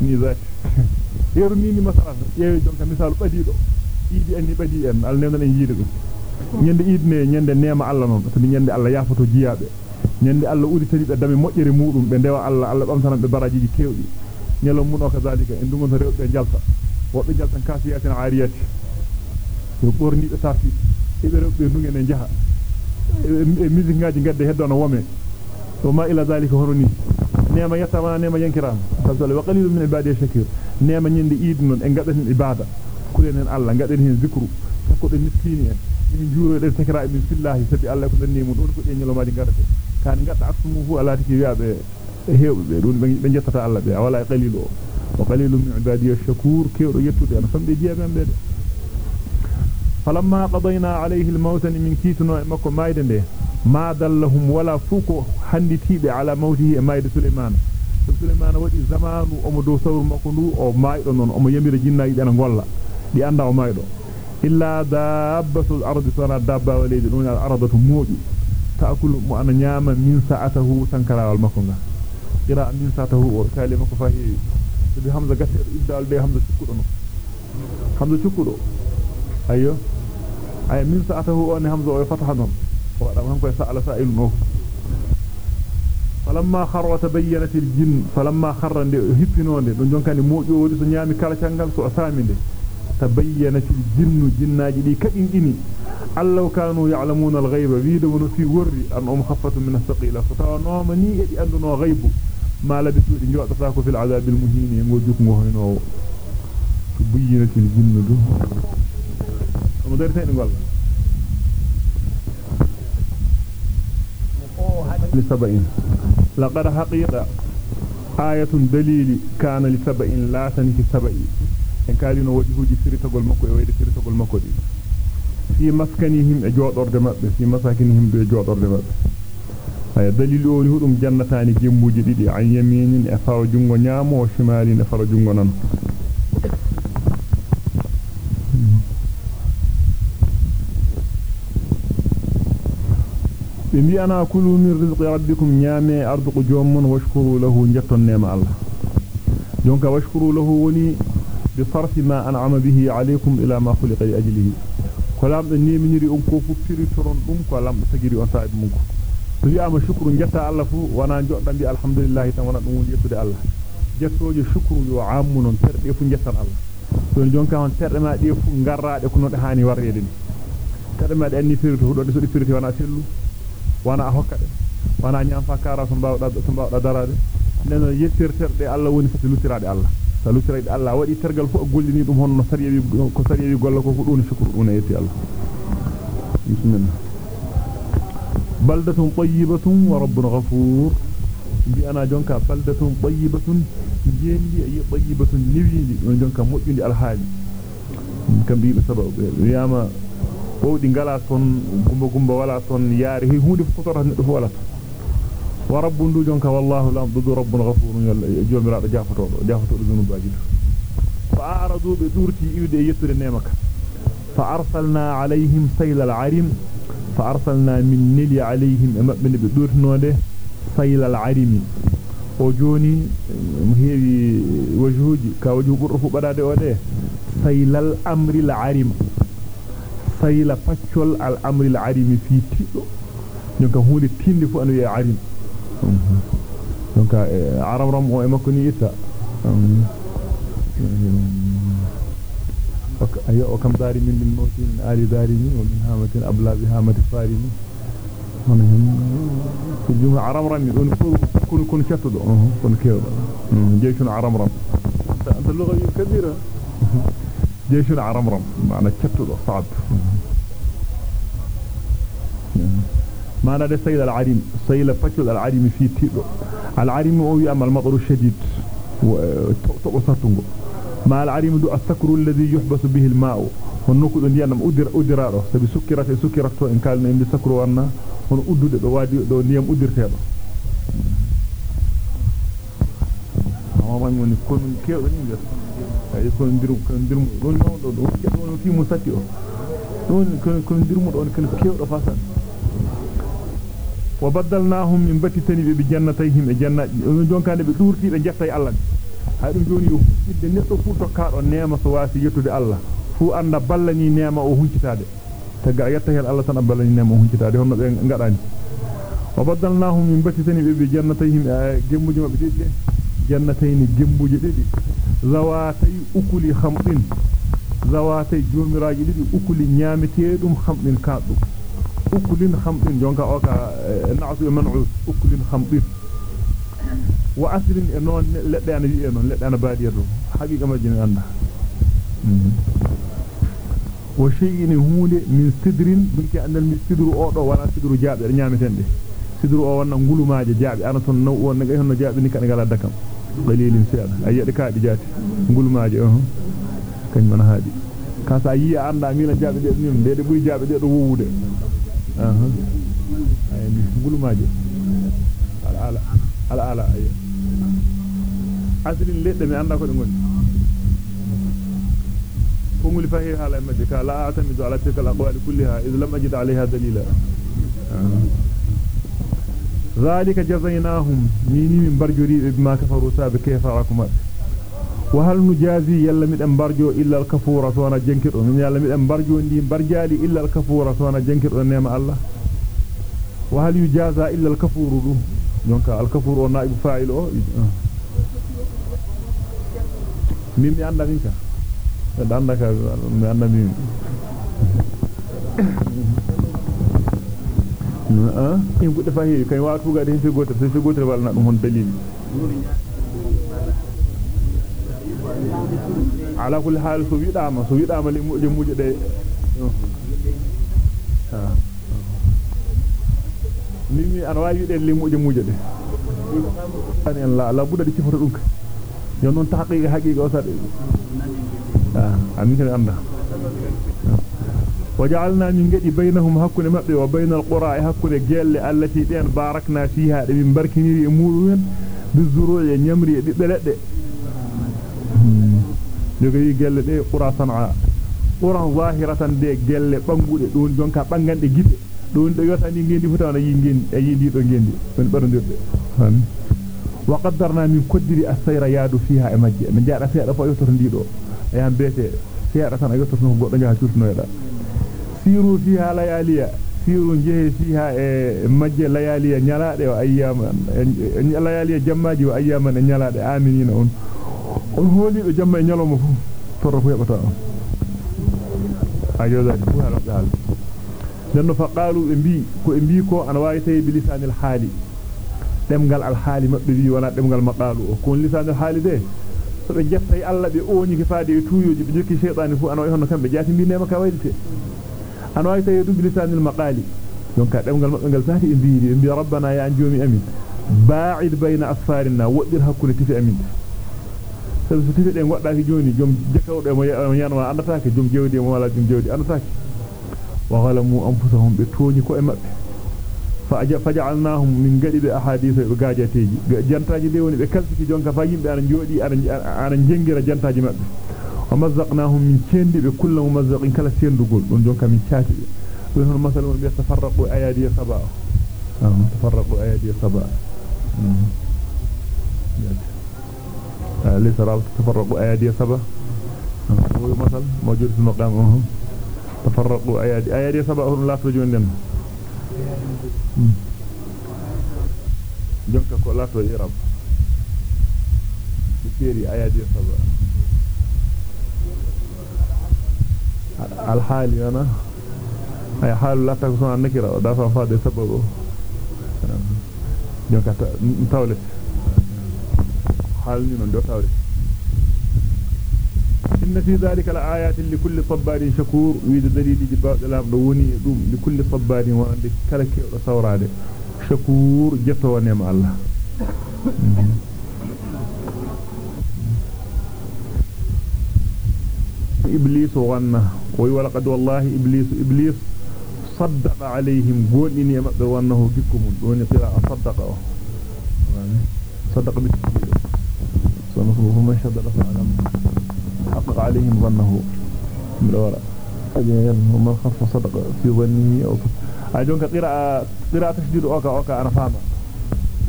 ni zat yeru ni ni masalan yewi jonka misal badido idi anni badi en al nenan en yide dum nyande idne nyande neema Allah non to nyande Allah yafato jiyaabe nyande Allah udi tani be dame mojjere mudum be dewa Allah Allah bamtanan be baraji kewdi nyelo mun o kazalika en dungon rewbe jalta wobbe jaltan kasiyatin ariyati yo borni be sarfi e be rewbe nungen en jaha e musique ngaji gadde heddono wome to ma ila zalika horoni neema yattama neema yankiram sabal wa qalilun min ibadi shakir neema nyande idnon en gadan ibada kulen en Allah gadan hen zikru takko de miskini en min juurode sakira min fillahi sabi Allah ko danni mun don ko de nyolomaaji garate kan gadda aksumu hu ala tiki wiabe heewbe be don be jettata Allah be wala qalilu wa qalilun min ibadi ash-shakur kewdo yettude an fambe jiyabe be al-maut min kitno makko mayde de ma dallahum wala fuko handitibe ala mawtihi e mayde Sulaiman Sulaiman wadi zamanu o mo do sawru makko ndu o maydo non o mo yamira jinnaaji dana golla di anda o maydo إلا دابة الأرض سنة دابة وليد نون الأرض موجي تأكل مؤنا نياما من ساعته تنكرا والمكونا إراء من ساعته وكالي مكو فهي قتل إبدال بي حمزة شكرا حمزة شكرا أيوه أي من ساعته أني حمزة ويفتح نم وأنا هم كوي سأل سائل نوف. فلما خر وتبينت الجن فلما خر هبنون دون جون كان موجو ودي سو نيامي كالا تانغال سو اسامي دي تبينت الجن جناجي دي كدين ديني الله كانوا يعلمون الغيب. ويدون في وري أن أم خفة من الثقيلة. فتاونوم ني ادي اندنو غيب. ما لبثوا دي جودا ساكو في العذاب المهين. ngojjuk ngo hoyno تبينت الجن. دو لقد حقيقة آية دليل كان لسبعين لا تنك سبعين إن كان وجهه جسر تقول مكو يويد سر تقول مكو دي في مسكنهم أجواد أرض مبه في مساكنهم أجواد أرض مبه آية دليل أولهم جنتان جمو جديد عن يمين أفار جنغ نعم وشمال أفار جنغ ننطق ana kulu min rizqi rabbikum nyame arduqu jommun washkuru lahu jetton nema allah jonka washkuru lahu woni بصرف ما أنعم به عليكم إلى ما خلق لأجله كلام نيمنيري أم كوفو فيري ترون أم كلام تجري أن صاحب منكو ويأما شكر جتا الله فو وأنا جوɗan bi alhamdulillah tan wana dum yettude Allah jettoje shukru yo ammunon terde fu jettan Allah don jonka on terde ma de fu garraade ko no de hani warrede ni terde ma de anni firti hudo de so di firti wana sellu wana a hokkade wana nyam fa kara so mbawda so mbawda darade neno yettirterde Allah woni fati lutirade Allah salutiraade Allah wadi tergal fu gollini dum honno sariyawi ko sariyawi golla ko ko dun shukru dun yeti Allah bismillah baldatun tayyibatun wa rabbun ghafur bi ana jonka baldatun tayyibatun jendi ay tayyibatun don jonka mojjudi alhaali kam bi sababu yama bowdi ngala ton gumba gumba wala ton yaari. Hunde fu torata neddo fu wala ton ورب دجونك والله لا ضد رب غفور جومرا جافتو جافتو ذنوباجي فاعرضوا بدورتي يودي يتر نيمك فارسلنا عليهم سيل العرم فارسلنا من نيل عليهم مبن بدورتنوده سيل العرم وجوني مهيوي وجهود wajuhuji ka wajuhu burdo fu badade o de saylal amri al arim. Sayla faccol al amri al arim fi tiddo donc hunde tinde fu anu ya arim donc aram ram o e makko ni itta ayo o kam dari min min mawtin ali dari ni wa min hamatin abla bi hamati farini hono hen ko juma aram ram don kun kun chattudo kun kewdo jeyshun aram ram anta lugha kabira jeyshun aram ram maana chattudo maana de sayyid al-arim sayla fatul al-arim fi tido al-arim o wi amal maqru shadid to satungo ma al-arim du as-sakru alladhi yuhbasu bihi al-ma'u honno ko do ndiyam udir udirado sabi sukkirata sukkirato en kalna en sakru wanna hono uddude do wadi do ndiyam udirtedo mama woni kon kewdo ni ngas ay kon ndirum kon ndirum don non do do do fi musatti o don kon kon ndirum don kan kewdo fasan wa baddalnahum min batitani bi jannatayhim e jannati jonkande be durti be jettay Allah hay dum joni yo idde neddo fu tokkaado neema so wasi yettude Allah fu anda ballani neema o huncitade tagga yetta hel Allah tan ballani neema o huncitade honno be ngadani wa baddalnahum min batitani bi jannatayhim gembuje mabbe didde jannatayni gembuje ukulin khamdin jonka o ka na'su man'u ukulin khamdin wa aslin e non ledde ana wi e non ledde ana baadiya do haqiqa majini anda wa shay'in hunde min sidrin dunki andal min sidru o do wala sidru jaabe nyametende sidru o wonna ngulumaaje jaabe ana ton naw wonna gay hono jaabe ni kan gala dakam qalilin seeda ayyade kaadi jaati ngulumaaje o kany man haadi ka sa yi anda mi la jaabe de nim de de buri jaabe de do wuwude ذلك جزيناهم. ميني من برجوري بما كفروا. ساب كيف رأكم؟ وهل نجازي يلا من برجو إلا الكفورة وأنا جنكر من يلا من برجو دي برجالي إلا الكفورة وأنا جنكر نعم الله. وهل يجازى إلا الكفور دونك الكفور ونائب فاعل ميمي عندك انت dandaka mi andami ah in gudde fa heewi kay waatu gade hin fi gotel fi gotel walna dum hon dalil ala kulli hal so widama so widama li muje muje de mimi an wawi de li muje muje de an en la la budda di cifata dum kay yo non tahqiqa haqiqa o sade amin kan anda وجعلنا من قد بينهم حكون مبه وبين القرى حكون جل التي دين باركنا فيها من بركنيري مولون بالزروع نمري ببلده jogi gelle de qura san'a quran zahiratan de gelle bangude don jonka bangande gidde don de yota ni ngendi futana yi ngendi e yindi do ngendi ben barondirde wa qaddarna min qaddiri as-sayra yadu fiha e majje min jaada seeda fo yoto ndido yan bete seeda tan yoto no goddo nyaa curtinoyda siru fiha layaliya siru jehe fiha e majje layaliya nyalaade wa ayyama layaliya jammaji wa ayyama e nyalaade aminina on on holido jamma e nyaloma fu torro fu yabata on ayo fu hala dal dan fa qalu be bi ko e bi ko ana wawi tay bilisanil hali demgal al hali mabbe wi wala demgal maqalu ko lisanil hali de so be jettay alla be ooni ki faade e tuyoji be jokki shaytani fu ana way hono kambe jaati bi nema ka waydite ana tay du bilisanil maqali donc demgal mabbe gal zati e e bi rabbana ya anjumi amin ba'id bayna asfarina wadir hakkulati fi amin so tifi de goddaaki joni jom jakawdo mo yanwa andataake jom jewdi mo wala jom jewdi andataake wa ghalamu anfusahum bi tooni ko e mabbe fa aja faj'alnahum min gadi ahadith be gaajateji jantaaji de woni be kalsiki jonka fa yimbe ana jodi ana jengira jantaaji mabbe wa mazzaqnahum min cendi be kullu mumazzaqin kala sendugol don jonka min caati don hono masalan be tafarraqu ayadi sab'a tafarraqu ayadi sab'a ليس رأى تفرقوا أيادي سبا هو مثل موجود في مقامهم تفرقوا أيادي. أيادي سبا هم لا تجون لهم جنك كولاتو يرب بكيري أيادي سبا الحال أنا. أي حال لا تكسون عن نكرة دافع فادي سببه جنك تولي halni non do tawlet inna fi dhalika la ayatin li kulli sabarin shakur wiide dalili jibba lam do woni dum li kulli sabarin wa ande kala kewdo sawrade shakur jetto nema Allah إبليس وغنى ولقد والله إبليس إبليس صدق عليهم قول إني أمأبر وأنه بكم دون قراءة صدق صدق بالتجيل سنصبه من شدر فعلم حقق عليهم ظنه. من الوراء أجل ومن خف صدق في ظنه أو أجونك قراءة قراءة تشديد أوكا أوكا أنا فاهمة.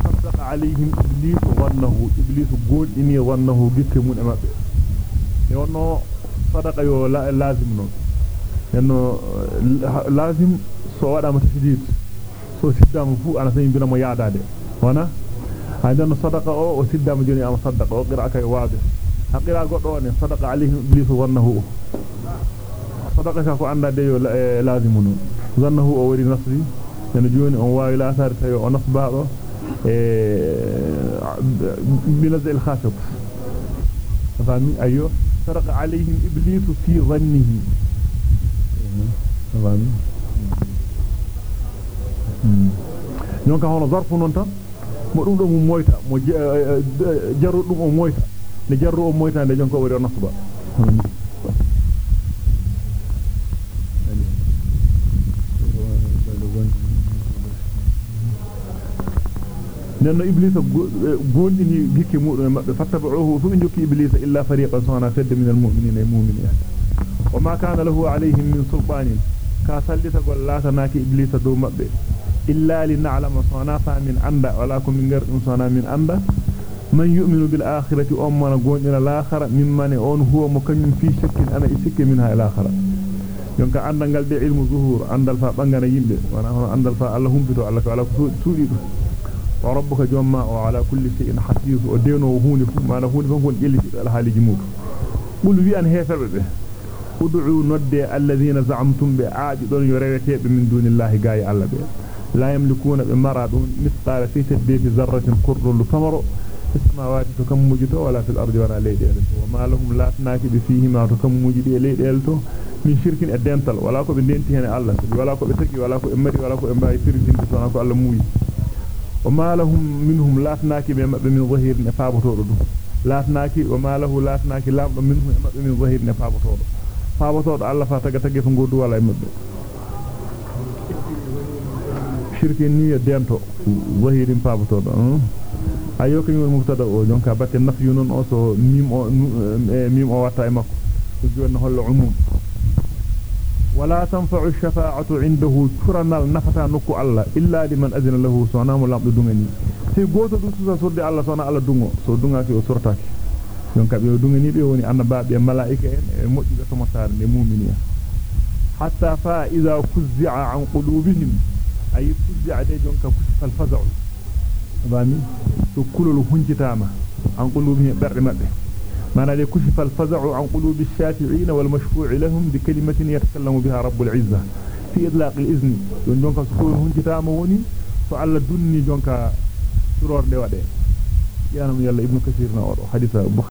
صدق عليهم إبليس ظنه. إبليس قول إني ظنه بكم أمأبر لأنه sadaqa yo lazim non enno lazim so wada ma tashdid so siddama fu ana tan bina mo yaadade عندنا صدقة أو وسيدة مجنية أو صدقة. أو قراءة كي واضح. هقراءة قطواني صدقة عليهم إبليس وظنه صدقة شافوا عندنا ديو إيه، لازمون ظنه أو وري نصري. يعني ينجوني أنواعي لأثار سيء ونصبه إيه، بنزع الخاشب فهمي أيو صدقة عليهم إبليس في ظنه. فهمي نونك هون ظرف نونتا. Mo dum do mo moyta mo jarru dum o moyta ne jarru o moyta ne jonko wari nasba nenno iblisa gondini gikke mudum mabbe fattabu'uhu fu injuki iblisa illa fariqan sana fadda min almu'minina mu'minina wama kana lahu alayhim min sulbanin ka sallita gollata naki iblisa do mabbe إلا لنعلم صنافا من أنبا ولكم من غير صنا من أنبا من يؤمن بالآخرة أمنا قوانين الآخرة ممن أون هو مكنن في شك أنا إسك منها الآخرة. يونك عندنا قلب علم ظهور عند الفاء بانغنا يمد وأنا هنا عند الفاء الله هم بدو على كل شيء وربك جمع وعلى كل شيء حفيظ ودينه وهون ما نهون فهو الجلس على حال جمود. قل في أن هيفر به ادعوا ندي الذين زعمتم بأعجدون يريتي من دون الله قاي الله به لا يملكون بمرض مثقال في تدبيت ذرة كر لثمر في السماوات تكم مجد ولا في الأرض ولا ليد وما لهم لا تناكب فيهما تكم مجد ليد من شرك الدنتل ولا كو بندنتي هنا الله ولا كو بتكي ولا كو إمري ولا كو امباي تريدين تسونا كو الله موي. وما لهم منهم لاتناكي من ظهير نفابتو دو لاتناكي وما له لاتناكي لام منهم من ظهير نفابتو دو فابتو الله فاتغا تغي فغودو ولا مبbe shirki niyya dento zahirin faabato do ayo ko yimol mubtada o jonka batte nafyu non o so mim o mim o watta e makko jonna hollo umum ولا تنفع الشفاعة عنده ترنا النفتا نكو الله إلا لمن أذن له سونام لامدو دونغني في غوتو دو سوسا سورد الله سونا الله دونغو سو دونغاكي أو سورتاكي دونك بي دونغني بي وني annabaabe malaika en mojjube to mosar ne mu'miniya hatta fa idha fuz'a an ay fuz'a de jonka kusfal faz'u bami to kulul hunjitama an qulubihim berde mabbe معنى لكشف الفزع عن قلوب الشافعين والمشفوع لهم بكلمة يتكلم بها رب العزة. في إطلاق الإذن. يون جونكا سكون هنجتا موني فعلى دني جونكا سرور دي ودي يانم يلا ابن كثير نور حديث